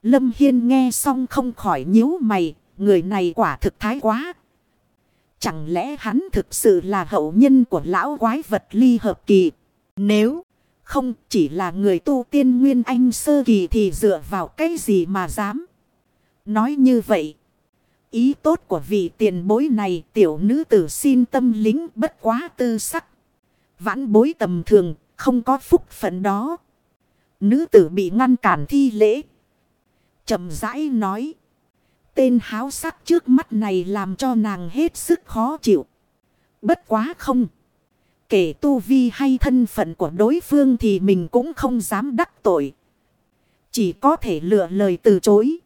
Lâm Hiên nghe xong không khỏi nhíu mày. Người này quả thực thái quá. Chẳng lẽ hắn thực sự là hậu nhân của lão quái vật ly hợp kỳ? Nếu không chỉ là người tu tiên nguyên anh sơ kỳ thì dựa vào cái gì mà dám? Nói như vậy. Ý tốt của vị tiền bối này, tiểu nữ tử xin tâm lính bất quá tư sắc. Vãn bối tầm thường, không có phúc phận đó. Nữ tử bị ngăn cản thi lễ. chậm rãi nói. Tên háo sắc trước mắt này làm cho nàng hết sức khó chịu. Bất quá không. Kể tu vi hay thân phận của đối phương thì mình cũng không dám đắc tội. Chỉ có thể lựa lời từ chối.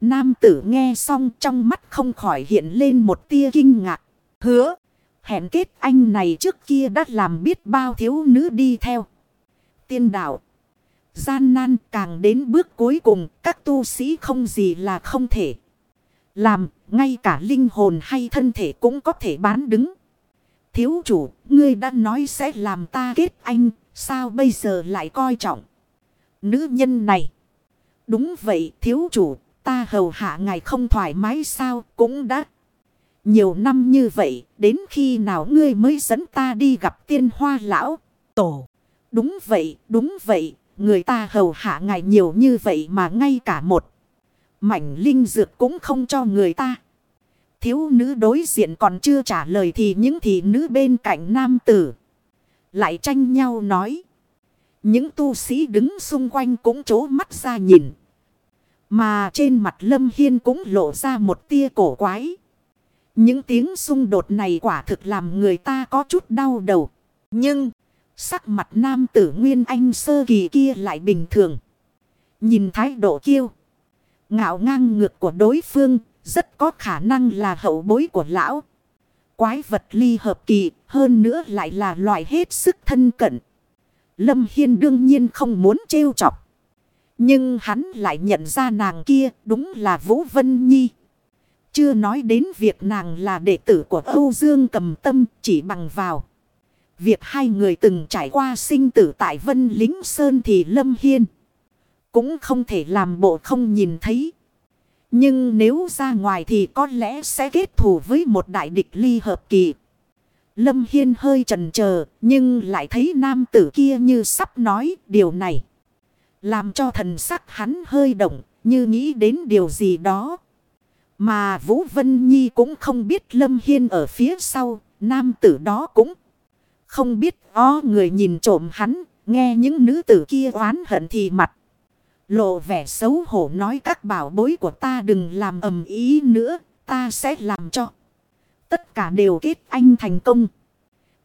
Nam tử nghe xong trong mắt không khỏi hiện lên một tia kinh ngạc. Hứa. Hẹn kết anh này trước kia đã làm biết bao thiếu nữ đi theo. Tiên đạo. Gian nan càng đến bước cuối cùng các tu sĩ không gì là không thể. Làm, ngay cả linh hồn hay thân thể cũng có thể bán đứng. Thiếu chủ, ngươi đã nói sẽ làm ta kết anh, sao bây giờ lại coi trọng? Nữ nhân này. Đúng vậy, thiếu chủ, ta hầu hạ ngài không thoải mái sao, cũng đã. Nhiều năm như vậy, đến khi nào ngươi mới dẫn ta đi gặp tiên hoa lão, tổ. Đúng vậy, đúng vậy, người ta hầu hạ ngài nhiều như vậy mà ngay cả một. Mảnh linh dược cũng không cho người ta. Thiếu nữ đối diện còn chưa trả lời thì những thị nữ bên cạnh nam tử. Lại tranh nhau nói. Những tu sĩ đứng xung quanh cũng chố mắt ra nhìn. Mà trên mặt Lâm Hiên cũng lộ ra một tia cổ quái. Những tiếng xung đột này quả thực làm người ta có chút đau đầu. Nhưng, sắc mặt nam tử Nguyên Anh sơ kỳ kia lại bình thường. Nhìn thái độ kiêu. Ngạo ngang ngược của đối phương, rất có khả năng là hậu bối của lão. Quái vật ly hợp kỳ, hơn nữa lại là loại hết sức thân cận. Lâm Hiên đương nhiên không muốn trêu chọc. Nhưng hắn lại nhận ra nàng kia đúng là Vũ Vân Nhi. Chưa nói đến việc nàng là đệ tử của Âu Dương cầm tâm chỉ bằng vào. Việc hai người từng trải qua sinh tử tại Vân Lính Sơn thì Lâm Hiên. Cũng không thể làm bộ không nhìn thấy. Nhưng nếu ra ngoài thì có lẽ sẽ kết thù với một đại địch ly hợp kỳ. Lâm Hiên hơi trần chờ nhưng lại thấy nam tử kia như sắp nói điều này. Làm cho thần sắc hắn hơi động như nghĩ đến điều gì đó. Mà Vũ Vân Nhi cũng không biết Lâm Hiên ở phía sau, nam tử đó cũng không biết ó người nhìn trộm hắn, nghe những nữ tử kia oán hận thì mặt. Lộ vẻ xấu hổ nói các bảo bối của ta đừng làm ầm ý nữa. Ta sẽ làm cho. Tất cả đều kết anh thành công.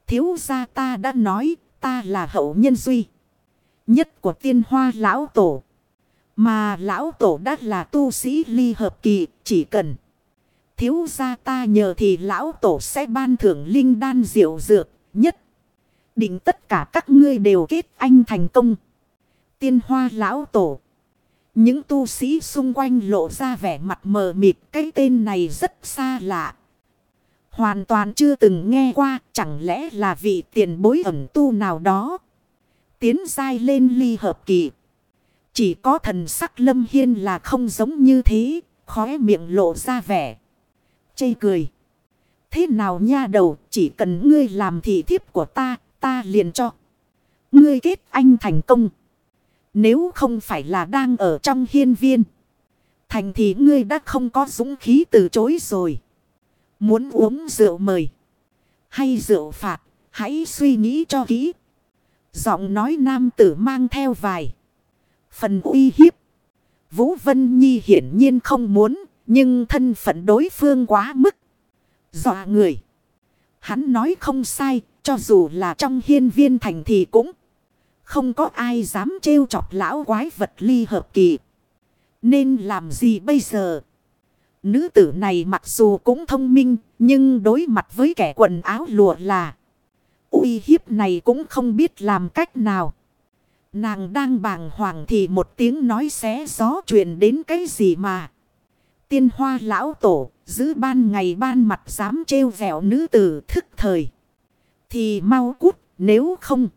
Thiếu gia ta đã nói ta là hậu nhân duy. Nhất của tiên hoa lão tổ. Mà lão tổ đã là tu sĩ ly hợp kỳ. Chỉ cần. Thiếu gia ta nhờ thì lão tổ sẽ ban thưởng linh đan diệu dược. Nhất. Định tất cả các ngươi đều kết anh thành công. Tiên hoa lão tổ. Những tu sĩ xung quanh lộ ra vẻ mặt mờ mịt, cái tên này rất xa lạ. Hoàn toàn chưa từng nghe qua, chẳng lẽ là vị tiền bối ẩn tu nào đó. Tiến dai lên ly hợp kỳ. Chỉ có thần sắc lâm hiên là không giống như thế. Khóe miệng lộ ra vẻ. Chê cười. Thế nào nha đầu, chỉ cần ngươi làm thị thiếp của ta. Ta liền cho. Ngươi kết anh thành công. Nếu không phải là đang ở trong hiên viên. Thành thì ngươi đã không có dũng khí từ chối rồi. Muốn uống rượu mời. Hay rượu phạt. Hãy suy nghĩ cho kỹ. Giọng nói nam tử mang theo vài. Phần uy hiếp. Vũ Vân Nhi hiển nhiên không muốn. nhưng thân phận đối phương quá mức. Dọa người. Hắn nói không sai, cho dù là trong hiên viên thành thì cũng không có ai dám trêu chọc lão quái vật ly hợp kỳ. Nên làm gì bây giờ? Nữ tử này mặc dù cũng thông minh, nhưng đối mặt với kẻ quần áo lụa là uy hiếp này cũng không biết làm cách nào. Nàng đang bàng hoàng thì một tiếng nói xé gió truyền đến cái gì mà. Tiên hoa lão tổ, giữ ban ngày ban mặt dám trêu vẹo nữ tử thức thời. Thì mau cút, nếu không.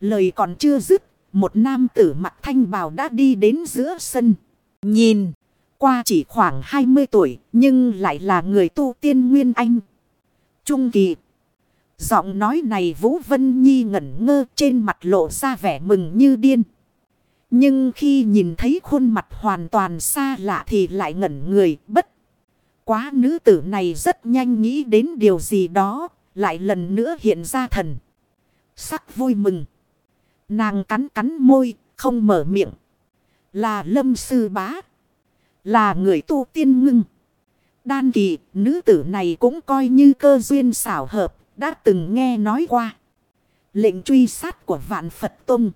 Lời còn chưa dứt, một nam tử mặt thanh bào đã đi đến giữa sân. Nhìn, qua chỉ khoảng 20 tuổi, nhưng lại là người tu tiên Nguyên Anh. Trung kỳ. Giọng nói này Vũ Vân Nhi ngẩn ngơ trên mặt lộ ra vẻ mừng như điên. Nhưng khi nhìn thấy khuôn mặt hoàn toàn xa lạ thì lại ngẩn người bất. Quá nữ tử này rất nhanh nghĩ đến điều gì đó, lại lần nữa hiện ra thần. Sắc vui mừng. Nàng cắn cắn môi, không mở miệng. Là lâm sư bá. Là người tu tiên ngưng. Đan kỳ, nữ tử này cũng coi như cơ duyên xảo hợp, đã từng nghe nói qua. Lệnh truy sát của vạn Phật Tông.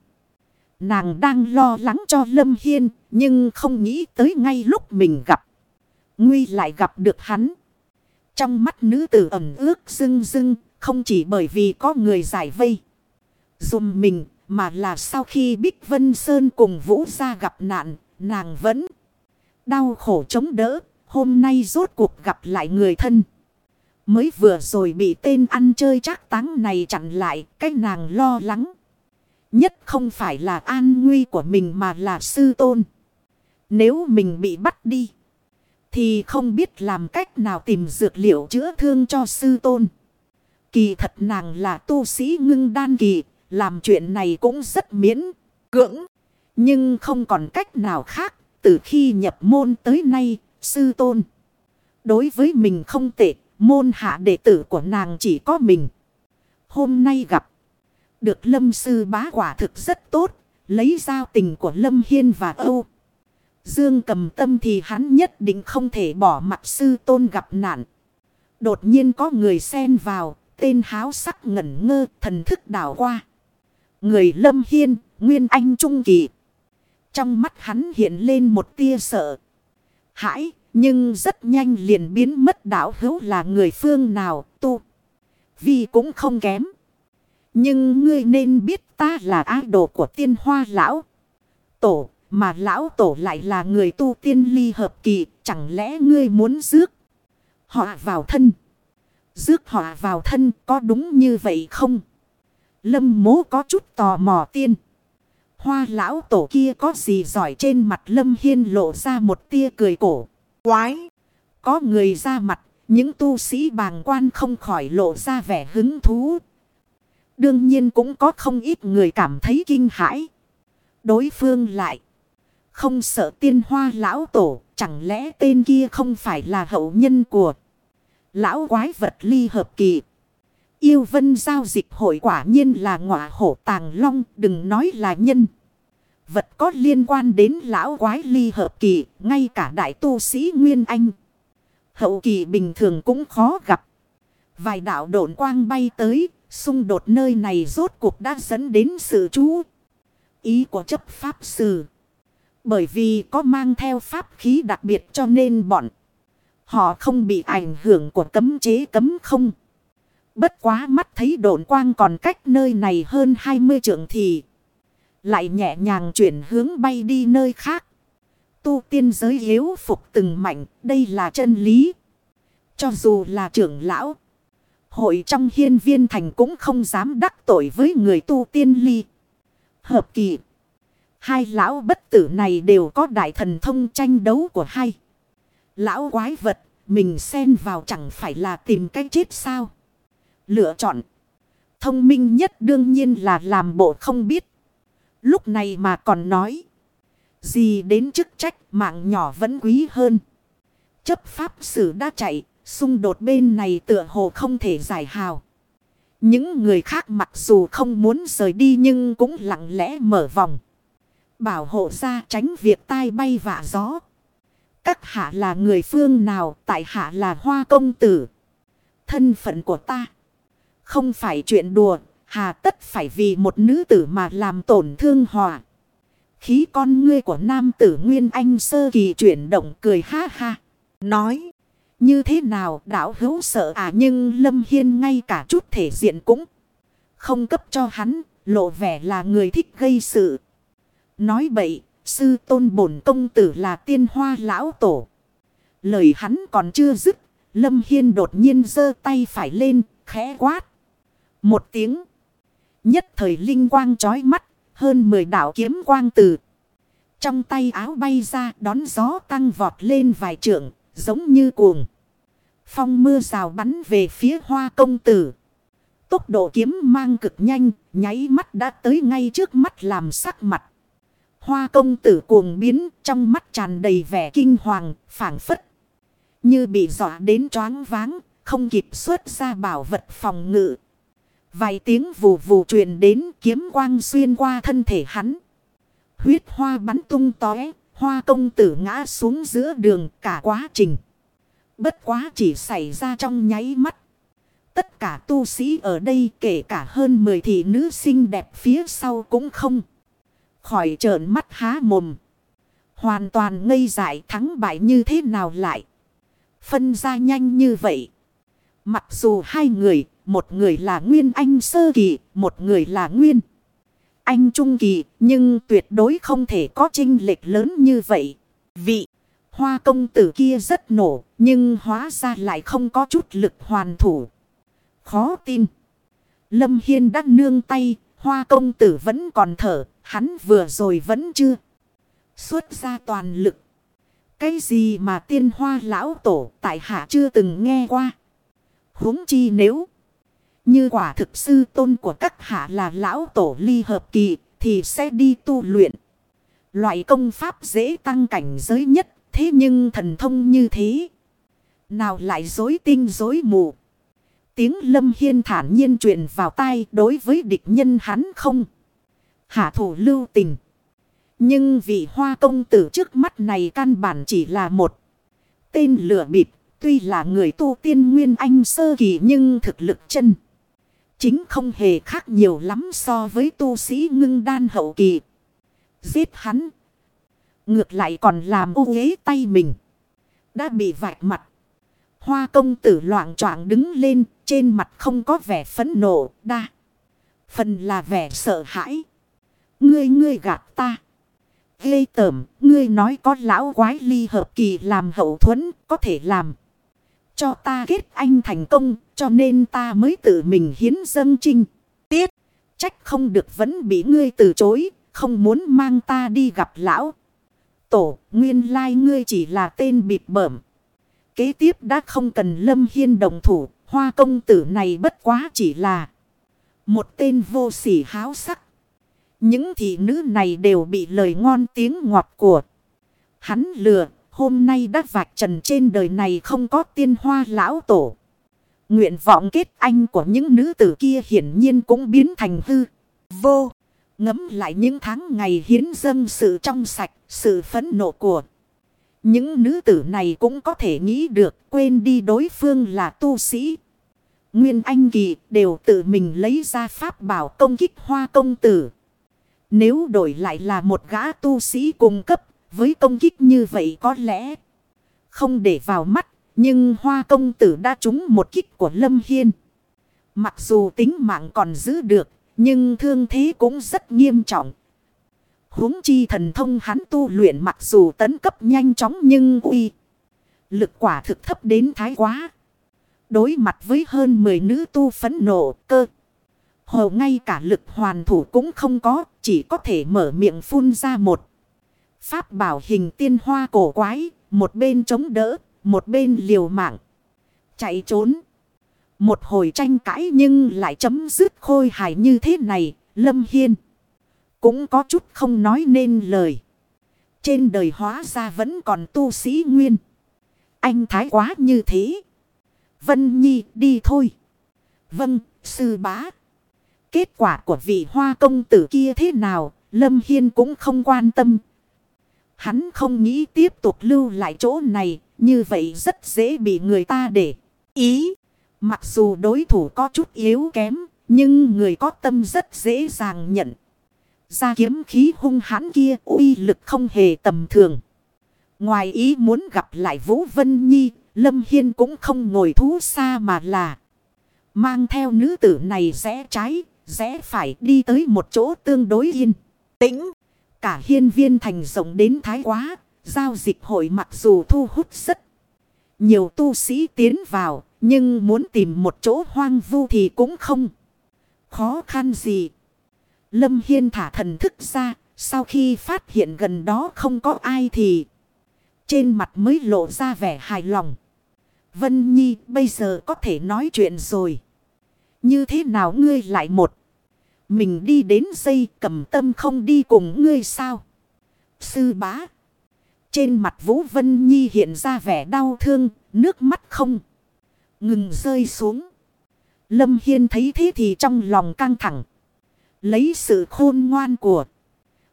Nàng đang lo lắng cho Lâm Hiên, nhưng không nghĩ tới ngay lúc mình gặp. Nguy lại gặp được hắn. Trong mắt nữ tử ẩm ước dưng dưng không chỉ bởi vì có người giải vây. Dùm mình, mà là sau khi Bích Vân Sơn cùng Vũ gia gặp nạn, nàng vẫn đau khổ chống đỡ. Hôm nay rốt cuộc gặp lại người thân. Mới vừa rồi bị tên ăn chơi trác táng này chặn lại, cái nàng lo lắng. Nhất không phải là an nguy của mình mà là sư tôn. Nếu mình bị bắt đi, thì không biết làm cách nào tìm dược liệu chữa thương cho sư tôn. Kỳ thật nàng là tu sĩ ngưng đan kỳ, làm chuyện này cũng rất miễn, cưỡng. Nhưng không còn cách nào khác, từ khi nhập môn tới nay, sư tôn. Đối với mình không tệ, môn hạ đệ tử của nàng chỉ có mình. Hôm nay gặp, được lâm sư bá quả thực rất tốt, lấy giao tình của lâm hiên và âu. Dương cầm tâm thì hắn nhất định không thể bỏ mặt sư tôn gặp nạn. Đột nhiên có người xen vào, tên háo sắc ngẩn ngơ thần thức đảo qua. Người lâm hiên, nguyên anh trung kỳ. Trong mắt hắn hiện lên một tia sợ. Hãi, nhưng rất nhanh liền biến mất đảo hữu là người phương nào tu. Vì cũng không kém. Nhưng ngươi nên biết ta là ai đồ của tiên hoa lão. Tổ, mà lão tổ lại là người tu tiên ly hợp kỳ. Chẳng lẽ ngươi muốn rước họ vào thân? Rước họ vào thân có đúng như vậy không? Lâm mố có chút tò mò tiên. Hoa lão tổ kia có gì giỏi trên mặt lâm hiên lộ ra một tia cười cổ. Quái! Có người ra mặt, những tu sĩ bàng quan không khỏi lộ ra vẻ hứng thú. Đương nhiên cũng có không ít người cảm thấy kinh hãi. Đối phương lại. Không sợ tiên hoa lão tổ, chẳng lẽ tên kia không phải là hậu nhân của lão quái vật ly hợp kỳ. Yêu vân giao dịch hội quả nhiên là ngọa hổ tàng long, đừng nói là nhân. Vật có liên quan đến lão quái ly hợp kỳ, ngay cả đại tu sĩ Nguyên Anh. Hậu kỳ bình thường cũng khó gặp. Vài đạo độn quang bay tới, xung đột nơi này rốt cuộc đã dẫn đến sự chú ý của chấp pháp sư. Bởi vì có mang theo pháp khí đặc biệt cho nên bọn họ không bị ảnh hưởng của cấm chế cấm không. Bất quá mắt thấy độn quang còn cách nơi này hơn 20 trượng thì lại nhẹ nhàng chuyển hướng bay đi nơi khác. Tu tiên giới yếu phục từng mạnh, đây là chân lý. Cho dù là trưởng lão, hội trong hiên viên thành cũng không dám đắc tội với người tu tiên ly. Hợp kỳ. Hai lão bất tử này đều có đại thần thông tranh đấu của hai. Lão quái vật, mình xen vào chẳng phải là tìm cách chết sao. Lựa chọn. Thông minh nhất đương nhiên là làm bộ không biết. Lúc này mà còn nói. Gì đến chức trách mạng nhỏ vẫn quý hơn. Chấp pháp sử đã chạy. Xung đột bên này tựa hồ không thể giải hào. Những người khác mặc dù không muốn rời đi nhưng cũng lặng lẽ mở vòng. Bảo hộ ra tránh việc tai bay vạ gió. Các hạ là người phương nào, tại hạ là hoa công tử. Thân phận của ta. Không phải chuyện đùa, hà tất phải vì một nữ tử mà làm tổn thương hòa. Khí con ngươi của nam tử Nguyên Anh sơ kỳ chuyển động cười ha ha. Nói. Như thế nào đảo hữu sợ à nhưng Lâm Hiên ngay cả chút thể diện cũng không cấp cho hắn, lộ vẻ là người thích gây sự. Nói bậy, sư tôn bổn công tử là tiên hoa lão tổ. Lời hắn còn chưa dứt, Lâm Hiên đột nhiên giơ tay phải lên, khẽ quát. Một tiếng. Nhất thời linh quang chói mắt, hơn 10 đạo kiếm quang từ. Trong tay áo bay ra đón gió tăng vọt lên vài trượng, giống như cuồng. Phong mưa rào bắn về phía hoa công tử. Tốc độ kiếm mang cực nhanh, nháy mắt đã tới ngay trước mắt làm sắc mặt. Hoa công tử cuồng biến, trong mắt tràn đầy vẻ kinh hoàng, phảng phất. Như bị dọa đến choáng váng, không kịp xuất ra bảo vật phòng ngự. Vài tiếng vù vù truyền đến kiếm quang xuyên qua thân thể hắn. Huyết hoa bắn tung tóe, hoa công tử ngã xuống giữa đường cả quá trình. Bất quá chỉ xảy ra trong nháy mắt. Tất cả tu sĩ ở đây kể cả hơn 10 thị nữ xinh đẹp phía sau cũng không. Khỏi trợn mắt há mồm. Hoàn toàn ngây dại thắng bại như thế nào lại. Phân ra nhanh như vậy. Mặc dù hai người, một người là Nguyên Anh Sơ Kỳ, một người là Nguyên Anh Trung Kỳ, nhưng tuyệt đối không thể có trinh lệch lớn như vậy. Vị hoa công tử kia rất nổ, nhưng hóa ra lại không có chút lực hoàn thủ. Khó tin. Lâm Hiên đã nương tay, hoa công tử vẫn còn thở, hắn vừa rồi vẫn chưa. Xuất ra toàn lực. Cái gì mà tiên hoa lão tổ tại hạ chưa từng nghe qua. huống chi nếu. Như quả thực sư tôn của các hạ là lão tổ ly hợp kỳ thì sẽ đi tu luyện. Loại công pháp dễ tăng cảnh giới nhất thế nhưng thần thông như thế. Nào lại dối tinh dối mù. Tiếng lâm hiên thản nhiên truyền vào tai đối với địch nhân hắn không. Hạ thủ lưu tình. Nhưng vị hoa công tử trước mắt này căn bản chỉ là một tên lửa bịp. Tuy là người tu tiên nguyên anh sơ kỳ nhưng thực lực chân. Chính không hề khác nhiều lắm so với tu sĩ ngưng đan hậu kỳ. Giết hắn. Ngược lại còn làm ô ghế tay mình. Đã bị vạch mặt. Hoa công tử loạn choạng đứng lên. Trên mặt không có vẻ phấn nộ. Đa. Phần là vẻ sợ hãi. Ngươi ngươi gạt ta. Ghê tởm. Ngươi nói có lão quái ly hợp kỳ làm hậu thuẫn. Có thể làm. Cho ta kết anh thành công. Cho nên ta mới tự mình hiến dâng trinh. Tiết. Trách không được vẫn bị ngươi từ chối. Không muốn mang ta đi gặp lão. Tổ. Nguyên lai ngươi chỉ là tên bịp bẩm. Kế tiếp đã không cần lâm hiên đồng thủ. Hoa công tử này bất quá chỉ là. Một tên vô sỉ háo sắc. Những thị nữ này đều bị lời ngon tiếng ngọt của. Hắn lừa. Hôm nay đã vạch trần trên đời này không có tiên hoa lão tổ. Nguyện vọng kết anh của những nữ tử kia hiển nhiên cũng biến thành hư. Vô. Ngấm lại những tháng ngày hiến dâng sự trong sạch, sự phẫn nộ của. Những nữ tử này cũng có thể nghĩ được quên đi đối phương là tu sĩ. Nguyên Anh Kỳ đều tự mình lấy ra pháp bảo công kích hoa công tử. Nếu đổi lại là một gã tu sĩ cung cấp, với công kích như vậy có lẽ không để vào mắt. Nhưng hoa công tử đã trúng một kích của Lâm Hiên. Mặc dù tính mạng còn giữ được. Nhưng thương thế cũng rất nghiêm trọng. huống chi thần thông hắn tu luyện mặc dù tấn cấp nhanh chóng nhưng uy. Lực quả thực thấp đến thái quá. Đối mặt với hơn 10 nữ tu phấn nộ, cơ. Hồ ngay cả lực hoàn thủ cũng không có. Chỉ có thể mở miệng phun ra một. Pháp bảo hình tiên hoa cổ quái. Một bên chống đỡ. Một bên liều mạng. Chạy trốn. Một hồi tranh cãi nhưng lại chấm dứt khôi hài như thế này. Lâm Hiên. Cũng có chút không nói nên lời. Trên đời hóa ra vẫn còn tu sĩ nguyên. Anh thái quá như thế. Vân Nhi đi thôi. Vâng, sư bá. Kết quả của vị hoa công tử kia thế nào, Lâm Hiên cũng không quan tâm. Hắn không nghĩ tiếp tục lưu lại chỗ này, như vậy rất dễ bị người ta để ý. Mặc dù đối thủ có chút yếu kém, nhưng người có tâm rất dễ dàng nhận. Ra kiếm khí hung hãn kia uy lực không hề tầm thường. Ngoài ý muốn gặp lại Vũ Vân Nhi, Lâm Hiên cũng không ngồi thú xa mà là mang theo nữ tử này rẽ trái, rẽ phải đi tới một chỗ tương đối yên, tĩnh. Cả hiên viên thành rộng đến thái quá, giao dịch hội mặc dù thu hút rất nhiều tu sĩ tiến vào, nhưng muốn tìm một chỗ hoang vu thì cũng không khó khăn gì. Lâm Hiên thả thần thức ra, sau khi phát hiện gần đó không có ai thì trên mặt mới lộ ra vẻ hài lòng. Vân Nhi bây giờ có thể nói chuyện rồi. Như thế nào ngươi lại một? Mình đi đến dây cầm tâm không đi cùng ngươi sao? Sư bá. Trên mặt Vũ Vân Nhi hiện ra vẻ đau thương, nước mắt không. Ngừng rơi xuống. Lâm Hiên thấy thế thì trong lòng căng thẳng. Lấy sự khôn ngoan của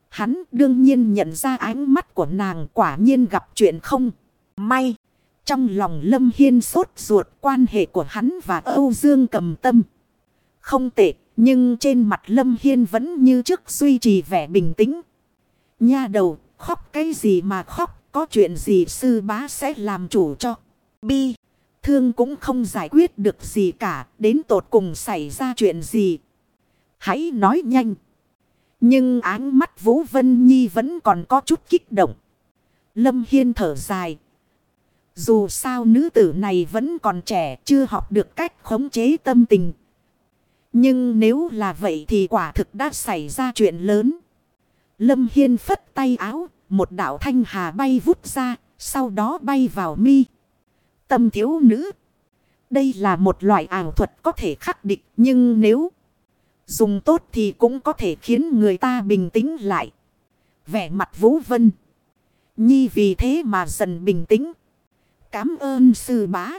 hắn đương nhiên nhận ra ánh mắt của nàng quả nhiên gặp chuyện không. May. Trong lòng Lâm Hiên sốt ruột quan hệ của hắn và Âu Dương cầm tâm. Không tệ, nhưng trên mặt Lâm Hiên vẫn như trước duy trì vẻ bình tĩnh. Nha đầu, khóc cái gì mà khóc, có chuyện gì sư bá sẽ làm chủ cho. Bi, thương cũng không giải quyết được gì cả, đến tột cùng xảy ra chuyện gì. Hãy nói nhanh. Nhưng áng mắt Vũ Vân Nhi vẫn còn có chút kích động. Lâm Hiên thở dài. Dù sao nữ tử này vẫn còn trẻ chưa học được cách khống chế tâm tình. Nhưng nếu là vậy thì quả thực đã xảy ra chuyện lớn. Lâm Hiên phất tay áo, một đạo thanh hà bay vút ra, sau đó bay vào mi. Tâm thiếu nữ. Đây là một loại ảo thuật có thể khắc địch, nhưng nếu dùng tốt thì cũng có thể khiến người ta bình tĩnh lại. Vẻ mặt vũ vân. Nhi vì thế mà dần bình tĩnh. Cám ơn sư bá.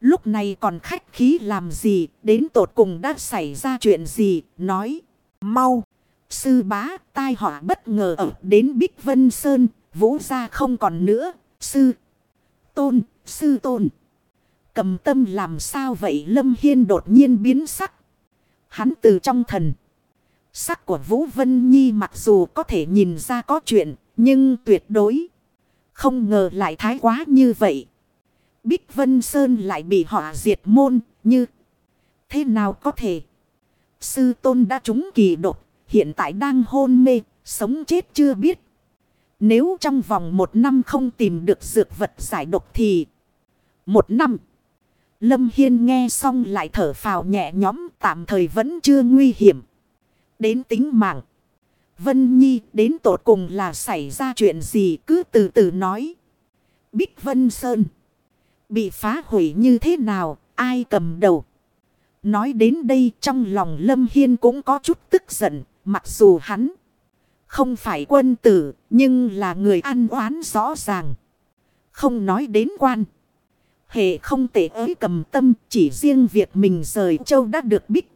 Lúc này còn khách khí làm gì, đến tột cùng đã xảy ra chuyện gì, nói. Mau, sư bá, tai họa bất ngờ ở đến Bích Vân Sơn, vũ ra không còn nữa, sư. Tôn, sư tôn. Cầm tâm làm sao vậy Lâm Hiên đột nhiên biến sắc. Hắn từ trong thần. Sắc của Vũ Vân Nhi mặc dù có thể nhìn ra có chuyện, nhưng tuyệt đối không ngờ lại thái quá như vậy. Bích Vân Sơn lại bị họ diệt môn như thế nào có thể. Sư tôn đã trúng kỳ độc, hiện tại đang hôn mê, sống chết chưa biết. Nếu trong vòng một năm không tìm được dược vật giải độc thì một năm. Lâm Hiên nghe xong lại thở phào nhẹ nhõm tạm thời vẫn chưa nguy hiểm. Đến tính mạng. Vân Nhi đến tột cùng là xảy ra chuyện gì cứ từ từ nói. Bích Vân Sơn. Bị phá hủy như thế nào, ai cầm đầu. Nói đến đây trong lòng Lâm Hiên cũng có chút tức giận, mặc dù hắn không phải quân tử, nhưng là người ăn oán rõ ràng. Không nói đến quan. Hệ không tệ ấy cầm tâm, chỉ riêng việc mình rời châu đã được bích.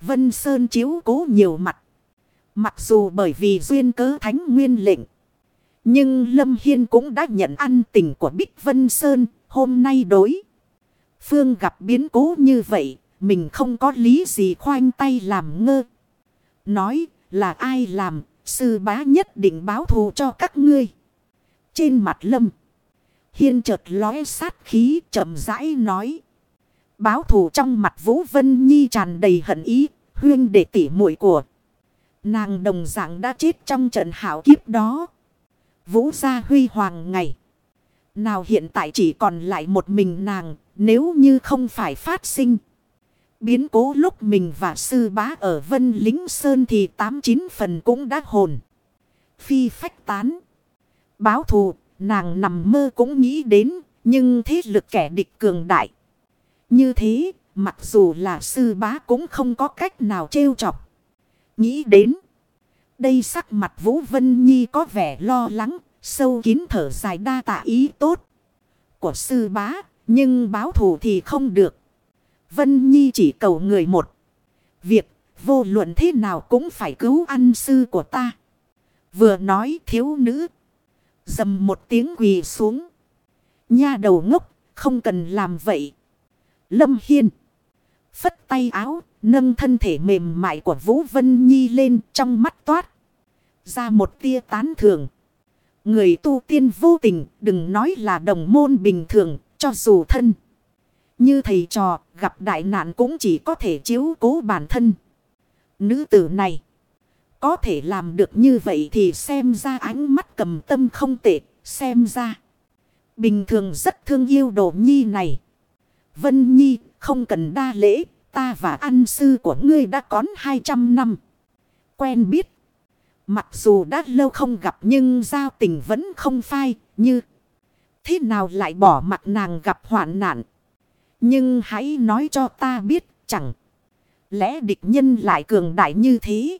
Vân Sơn chiếu cố nhiều mặt. Mặc dù bởi vì duyên cớ thánh nguyên lệnh. Nhưng Lâm Hiên cũng đã nhận ăn tình của Bích Vân Sơn, Hôm nay đối. Phương gặp biến cố như vậy. Mình không có lý gì khoanh tay làm ngơ. Nói là ai làm. Sư bá nhất định báo thù cho các ngươi. Trên mặt lâm. Hiên chợt lóe sát khí chậm rãi nói. Báo thù trong mặt Vũ Vân Nhi tràn đầy hận ý. Huyên để tỉ muội của. Nàng đồng dạng đã chết trong trận hảo kiếp đó. Vũ gia huy hoàng ngày. Nào hiện tại chỉ còn lại một mình nàng, nếu như không phải phát sinh. Biến cố lúc mình và sư bá ở Vân Lính Sơn thì tám chín phần cũng đã hồn. Phi phách tán. Báo thù, nàng nằm mơ cũng nghĩ đến, nhưng thế lực kẻ địch cường đại. Như thế, mặc dù là sư bá cũng không có cách nào trêu chọc. Nghĩ đến. Đây sắc mặt Vũ Vân Nhi có vẻ lo lắng, Sâu kín thở dài đa tạ ý tốt của sư bá, nhưng báo thù thì không được. Vân Nhi chỉ cầu người một. Việc, vô luận thế nào cũng phải cứu ăn sư của ta. Vừa nói thiếu nữ. Dầm một tiếng quỳ xuống. Nha đầu ngốc, không cần làm vậy. Lâm Hiên. Phất tay áo, nâng thân thể mềm mại của Vũ Vân Nhi lên trong mắt toát. Ra một tia tán thường. Người tu tiên vô tình, đừng nói là đồng môn bình thường, cho dù thân. Như thầy trò, gặp đại nạn cũng chỉ có thể chiếu cố bản thân. Nữ tử này. Có thể làm được như vậy thì xem ra ánh mắt cầm tâm không tệ. Xem ra. Bình thường rất thương yêu đồ nhi này. Vân Nhi không cần đa lễ. Ta và ăn sư của ngươi đã có 200 năm. Quen biết. Mặc dù đã lâu không gặp nhưng giao tình vẫn không phai như. Thế nào lại bỏ mặt nàng gặp hoạn nạn. Nhưng hãy nói cho ta biết chẳng. Lẽ địch nhân lại cường đại như thế.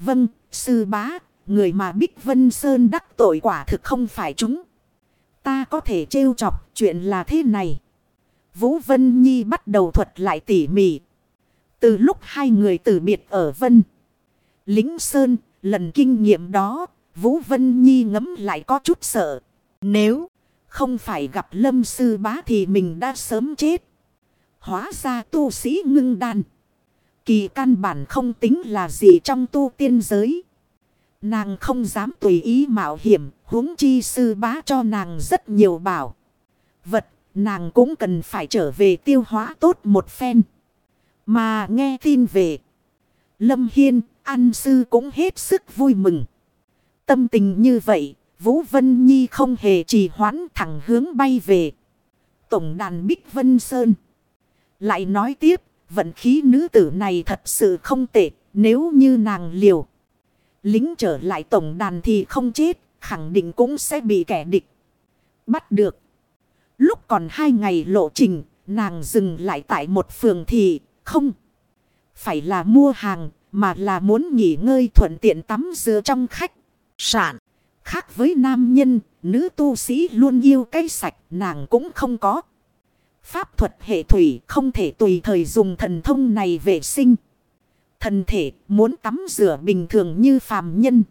Vâng, sư bá, người mà Bích Vân Sơn đắc tội quả thực không phải chúng. Ta có thể trêu chọc chuyện là thế này. Vũ Vân Nhi bắt đầu thuật lại tỉ mỉ. Từ lúc hai người từ biệt ở Vân. Lính Sơn, lần kinh nghiệm đó, Vũ Vân Nhi ngấm lại có chút sợ. Nếu không phải gặp lâm sư bá thì mình đã sớm chết. Hóa ra tu sĩ ngưng đàn. Kỳ căn bản không tính là gì trong tu tiên giới. Nàng không dám tùy ý mạo hiểm, huống chi sư bá cho nàng rất nhiều bảo. Vật, nàng cũng cần phải trở về tiêu hóa tốt một phen. Mà nghe tin về. Lâm Hiên, an sư cũng hết sức vui mừng. Tâm tình như vậy, Vũ Vân Nhi không hề trì hoãn thẳng hướng bay về. Tổng đàn Bích Vân Sơn. Lại nói tiếp, vận khí nữ tử này thật sự không tệ, nếu như nàng liều. Lính trở lại tổng đàn thì không chết, khẳng định cũng sẽ bị kẻ địch. Bắt được. Lúc còn hai ngày lộ trình, nàng dừng lại tại một phường thì không. Phải là mua hàng, mà là muốn nghỉ ngơi thuận tiện tắm dừa trong khách. Sạn. Khác với nam nhân, nữ tu sĩ luôn yêu cây sạch, nàng cũng không có. Pháp thuật hệ thủy không thể tùy thời dùng thần thông này vệ sinh. Thần thể muốn tắm rửa bình thường như phàm nhân.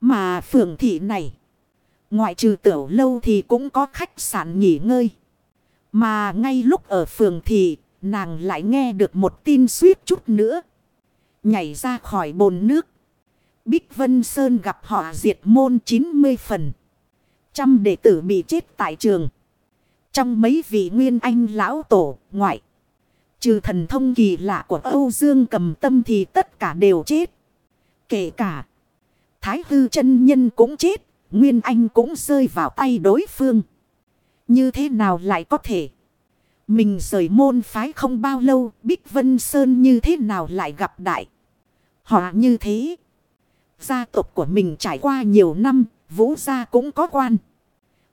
Mà phường thị này. Ngoại trừ tiểu lâu thì cũng có khách sạn nghỉ ngơi. Mà ngay lúc ở phường thì, nàng lại nghe được một tin suýt chút nữa. Nhảy ra khỏi bồn nước. Bích Vân Sơn gặp họ diệt môn 90 phần. Trăm đệ tử bị chết tại trường. Trong mấy vị nguyên anh lão tổ, ngoại. Trừ thần thông kỳ lạ của Âu Dương cầm tâm thì tất cả đều chết. Kể cả. Thái hư chân nhân cũng chết. Nguyên anh cũng rơi vào tay đối phương. Như thế nào lại có thể. Mình rời môn phái không bao lâu. Bích Vân Sơn như thế nào lại gặp đại. Họ như thế. Gia tộc của mình trải qua nhiều năm. Vũ gia cũng có quan.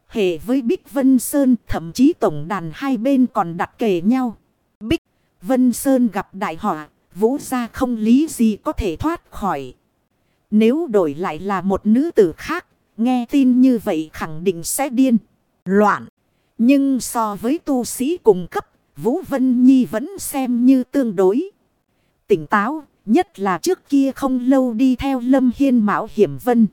Hệ với Bích Vân Sơn thậm chí tổng đàn hai bên còn đặt kề nhau. Bích Vân Sơn gặp đại họa, vũ gia không lý gì có thể thoát khỏi. Nếu đổi lại là một nữ tử khác, nghe tin như vậy khẳng định sẽ điên, loạn. Nhưng so với tu sĩ cùng cấp, Vũ Vân Nhi vẫn xem như tương đối. Tỉnh táo, nhất là trước kia không lâu đi theo Lâm Hiên Mạo Hiểm Vân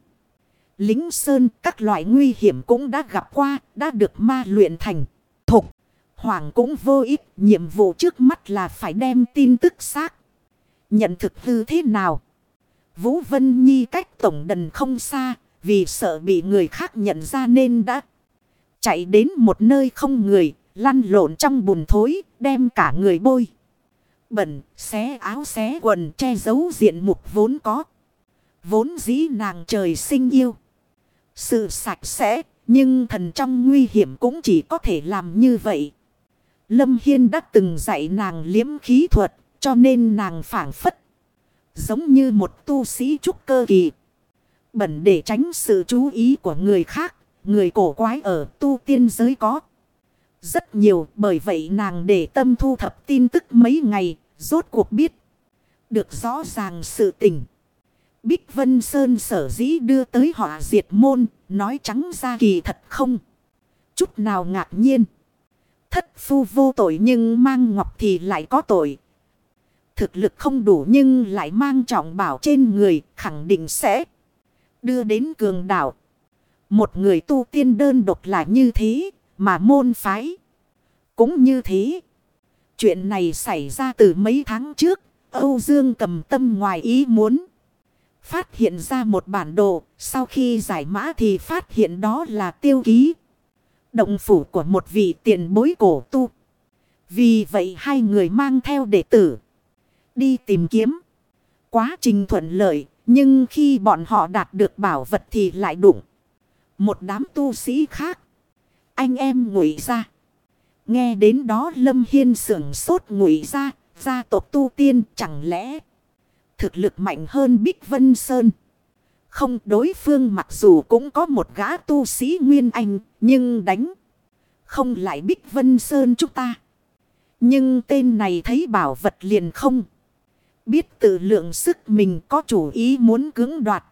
lính sơn các loại nguy hiểm cũng đã gặp qua, đã được ma luyện thành. Thục, hoàng cũng vô ích, nhiệm vụ trước mắt là phải đem tin tức xác. Nhận thực hư thế nào? Vũ Vân Nhi cách tổng đần không xa, vì sợ bị người khác nhận ra nên đã chạy đến một nơi không người, lăn lộn trong bùn thối, đem cả người bôi. Bẩn, xé áo xé quần che giấu diện mục vốn có. Vốn dĩ nàng trời sinh yêu. Sự sạch sẽ, nhưng thần trong nguy hiểm cũng chỉ có thể làm như vậy. Lâm Hiên đã từng dạy nàng liếm khí thuật, cho nên nàng phản phất. Giống như một tu sĩ trúc cơ kỳ. Bẩn để tránh sự chú ý của người khác, người cổ quái ở tu tiên giới có. Rất nhiều bởi vậy nàng để tâm thu thập tin tức mấy ngày, rốt cuộc biết. Được rõ ràng sự tình. Bích Vân Sơn sở dĩ đưa tới họ diệt môn, nói trắng ra kỳ thật không. Chút nào ngạc nhiên. Thất phu vô tội nhưng mang ngọc thì lại có tội. Thực lực không đủ nhưng lại mang trọng bảo trên người khẳng định sẽ đưa đến cường đảo. Một người tu tiên đơn độc là như thế, mà môn phái cũng như thế. Chuyện này xảy ra từ mấy tháng trước, Âu Dương cầm tâm ngoài ý muốn. Phát hiện ra một bản đồ, sau khi giải mã thì phát hiện đó là tiêu ký. Động phủ của một vị tiền bối cổ tu. Vì vậy hai người mang theo đệ tử. Đi tìm kiếm. Quá trình thuận lợi. Nhưng khi bọn họ đạt được bảo vật thì lại đụng. Một đám tu sĩ khác. Anh em ngụy ra. Nghe đến đó Lâm Hiên sưởng sốt ngụy ra. Gia tộc tu tiên chẳng lẽ. Thực lực mạnh hơn Bích Vân Sơn. Không, đối phương mặc dù cũng có một gã tu sĩ Nguyên Anh. Nhưng đánh. Không lại Bích Vân Sơn chúng ta. Nhưng tên này thấy bảo vật liền không. Biết tự lượng sức mình có chủ ý muốn cưỡng đoạt.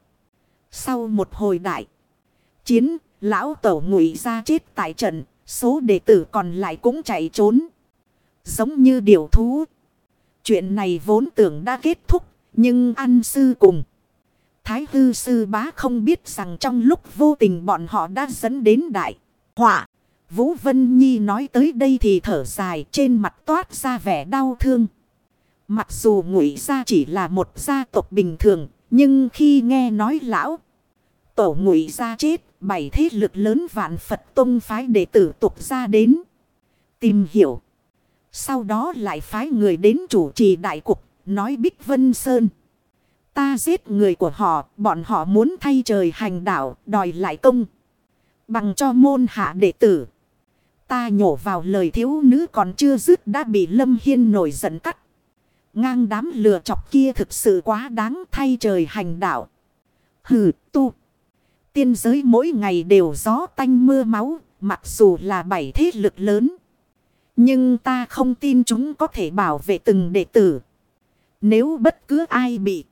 Sau một hồi đại. Chiến, lão tổ ngụy ra chết tại trận. Số đệ tử còn lại cũng chạy trốn. Giống như điều thú. Chuyện này vốn tưởng đã kết thúc. Nhưng ăn sư cùng. Thái hư sư bá không biết rằng trong lúc vô tình bọn họ đã dẫn đến đại. Họa. Vũ Vân Nhi nói tới đây thì thở dài trên mặt toát ra vẻ đau thương. Mặc dù ngụy gia chỉ là một gia tộc bình thường, nhưng khi nghe nói lão tổ ngụy gia chết, bảy thế lực lớn vạn Phật tông phái đệ tử tục ra đến tìm hiểu. Sau đó lại phái người đến chủ trì đại cục, nói Bích Vân Sơn. Ta giết người của họ, bọn họ muốn thay trời hành đạo, đòi lại công. Bằng cho môn hạ đệ tử. Ta nhổ vào lời thiếu nữ còn chưa dứt đã bị Lâm Hiên nổi giận cắt. Ngang đám lừa chọc kia thực sự quá đáng thay trời hành đạo. Hừ, tu. Tiên giới mỗi ngày đều gió tanh mưa máu. Mặc dù là bảy thế lực lớn. Nhưng ta không tin chúng có thể bảo vệ từng đệ tử. Nếu bất cứ ai bị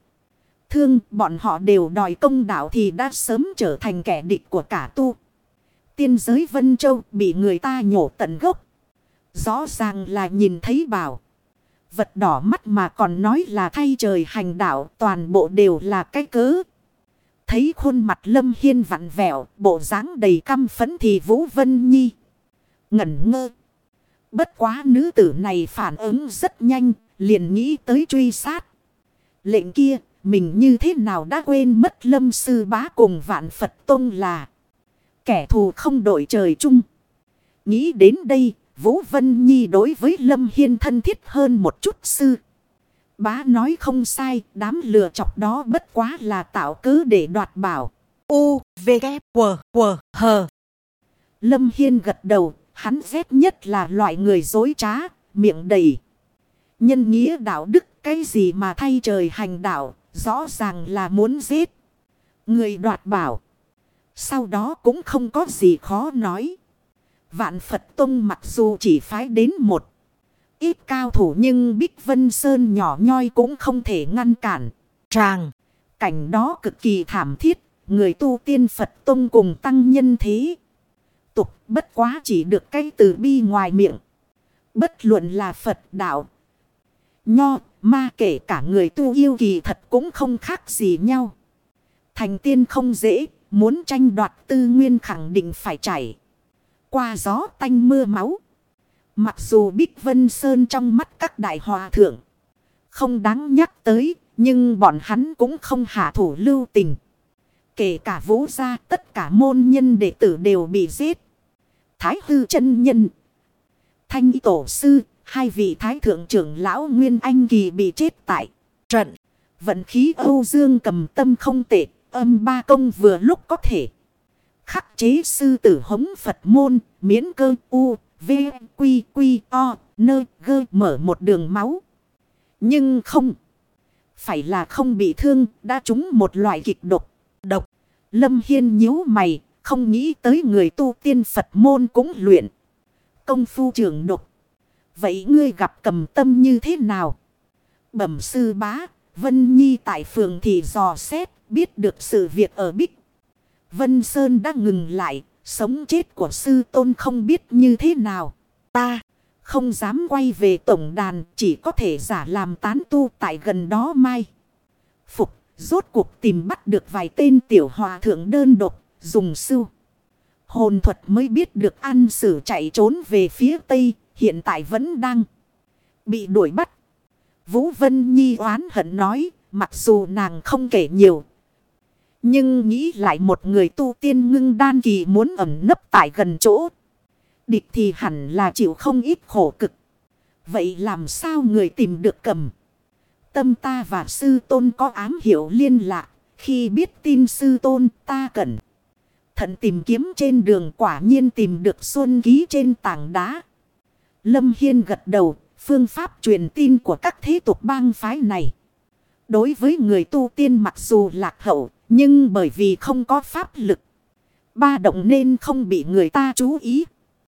thương, bọn họ đều đòi công đạo thì đã sớm trở thành kẻ địch của cả tu. Tiên giới Vân Châu bị người ta nhổ tận gốc. Rõ ràng là nhìn thấy bảo. Vật đỏ mắt mà còn nói là thay trời hành đạo toàn bộ đều là cái cớ. Thấy khuôn mặt Lâm Hiên vặn vẹo, bộ dáng đầy căm phấn thì Vũ Vân Nhi. Ngẩn ngơ. Bất quá nữ tử này phản ứng rất nhanh, liền nghĩ tới truy sát. Lệnh kia, mình như thế nào đã quên mất lâm sư bá cùng vạn Phật Tông là. Kẻ thù không đổi trời chung. Nghĩ đến đây, Vũ Vân Nhi đối với Lâm Hiên thân thiết hơn một chút sư. Bá nói không sai, đám lừa chọc đó bất quá là tạo cứ để đoạt bảo. U, V, K, W, W, H. Lâm Hiên gật đầu, hắn ghét nhất là loại người dối trá, miệng đầy. Nhân nghĩa đạo đức cái gì mà thay trời hành đạo, rõ ràng là muốn giết. Người đoạt bảo. Sau đó cũng không có gì khó nói. Vạn Phật Tông mặc dù chỉ phái đến một ít cao thủ nhưng Bích Vân Sơn nhỏ nhoi cũng không thể ngăn cản. Tràng, cảnh đó cực kỳ thảm thiết, người tu tiên Phật Tông cùng tăng nhân thế. Tục bất quá chỉ được cái từ bi ngoài miệng. Bất luận là Phật đạo, nho, ma kể cả người tu yêu kỳ thật cũng không khác gì nhau. Thành tiên không dễ, Muốn tranh đoạt tư nguyên khẳng định phải chảy. Qua gió tanh mưa máu. Mặc dù Bích Vân Sơn trong mắt các đại hòa thượng. Không đáng nhắc tới. Nhưng bọn hắn cũng không hạ thủ lưu tình. Kể cả vũ gia, tất cả môn nhân đệ tử đều bị giết. Thái hư chân nhân. Thanh tổ sư. Hai vị thái thượng trưởng lão Nguyên Anh Kỳ bị chết tại trận. Vận khí Âu Dương cầm tâm không tệ, âm ba công vừa lúc có thể. Khắc chế sư tử hống Phật môn, miễn cơ u, v, quy, quy, o, nơ, gơ mở một đường máu. Nhưng không. Phải là không bị thương, đã trúng một loại kịch độc. Độc. Lâm Hiên nhíu mày, không nghĩ tới người tu tiên Phật môn cũng luyện. Công phu trường độc. Vậy ngươi gặp cầm tâm như thế nào? Bẩm sư bá, Vân Nhi tại phường thì dò xét. Biết được sự việc ở Bích. Vân Sơn đã ngừng lại. Sống chết của sư tôn không biết như thế nào. Ta không dám quay về tổng đàn. Chỉ có thể giả làm tán tu tại gần đó mai. Phục rốt cuộc tìm bắt được vài tên tiểu hòa thượng đơn độc. dùng sưu. Hồn thuật mới biết được ăn sử chạy trốn về phía tây, hiện tại vẫn đang bị đuổi bắt. Vũ Vân Nhi oán hận nói, mặc dù nàng không kể nhiều. Nhưng nghĩ lại một người tu tiên ngưng đan kỳ muốn ẩm nấp tại gần chỗ. Địch thì hẳn là chịu không ít khổ cực. Vậy làm sao người tìm được cầm? Tâm ta và sư tôn có ám hiểu liên lạc. Khi biết tin sư tôn, ta cần. Thận tìm kiếm trên đường quả nhiên tìm được xuân ký trên tảng đá. Lâm Hiên gật đầu. Phương pháp truyền tin của các thế tục bang phái này. Đối với người tu tiên mặc dù lạc hậu. Nhưng bởi vì không có pháp lực. Ba động nên không bị người ta chú ý.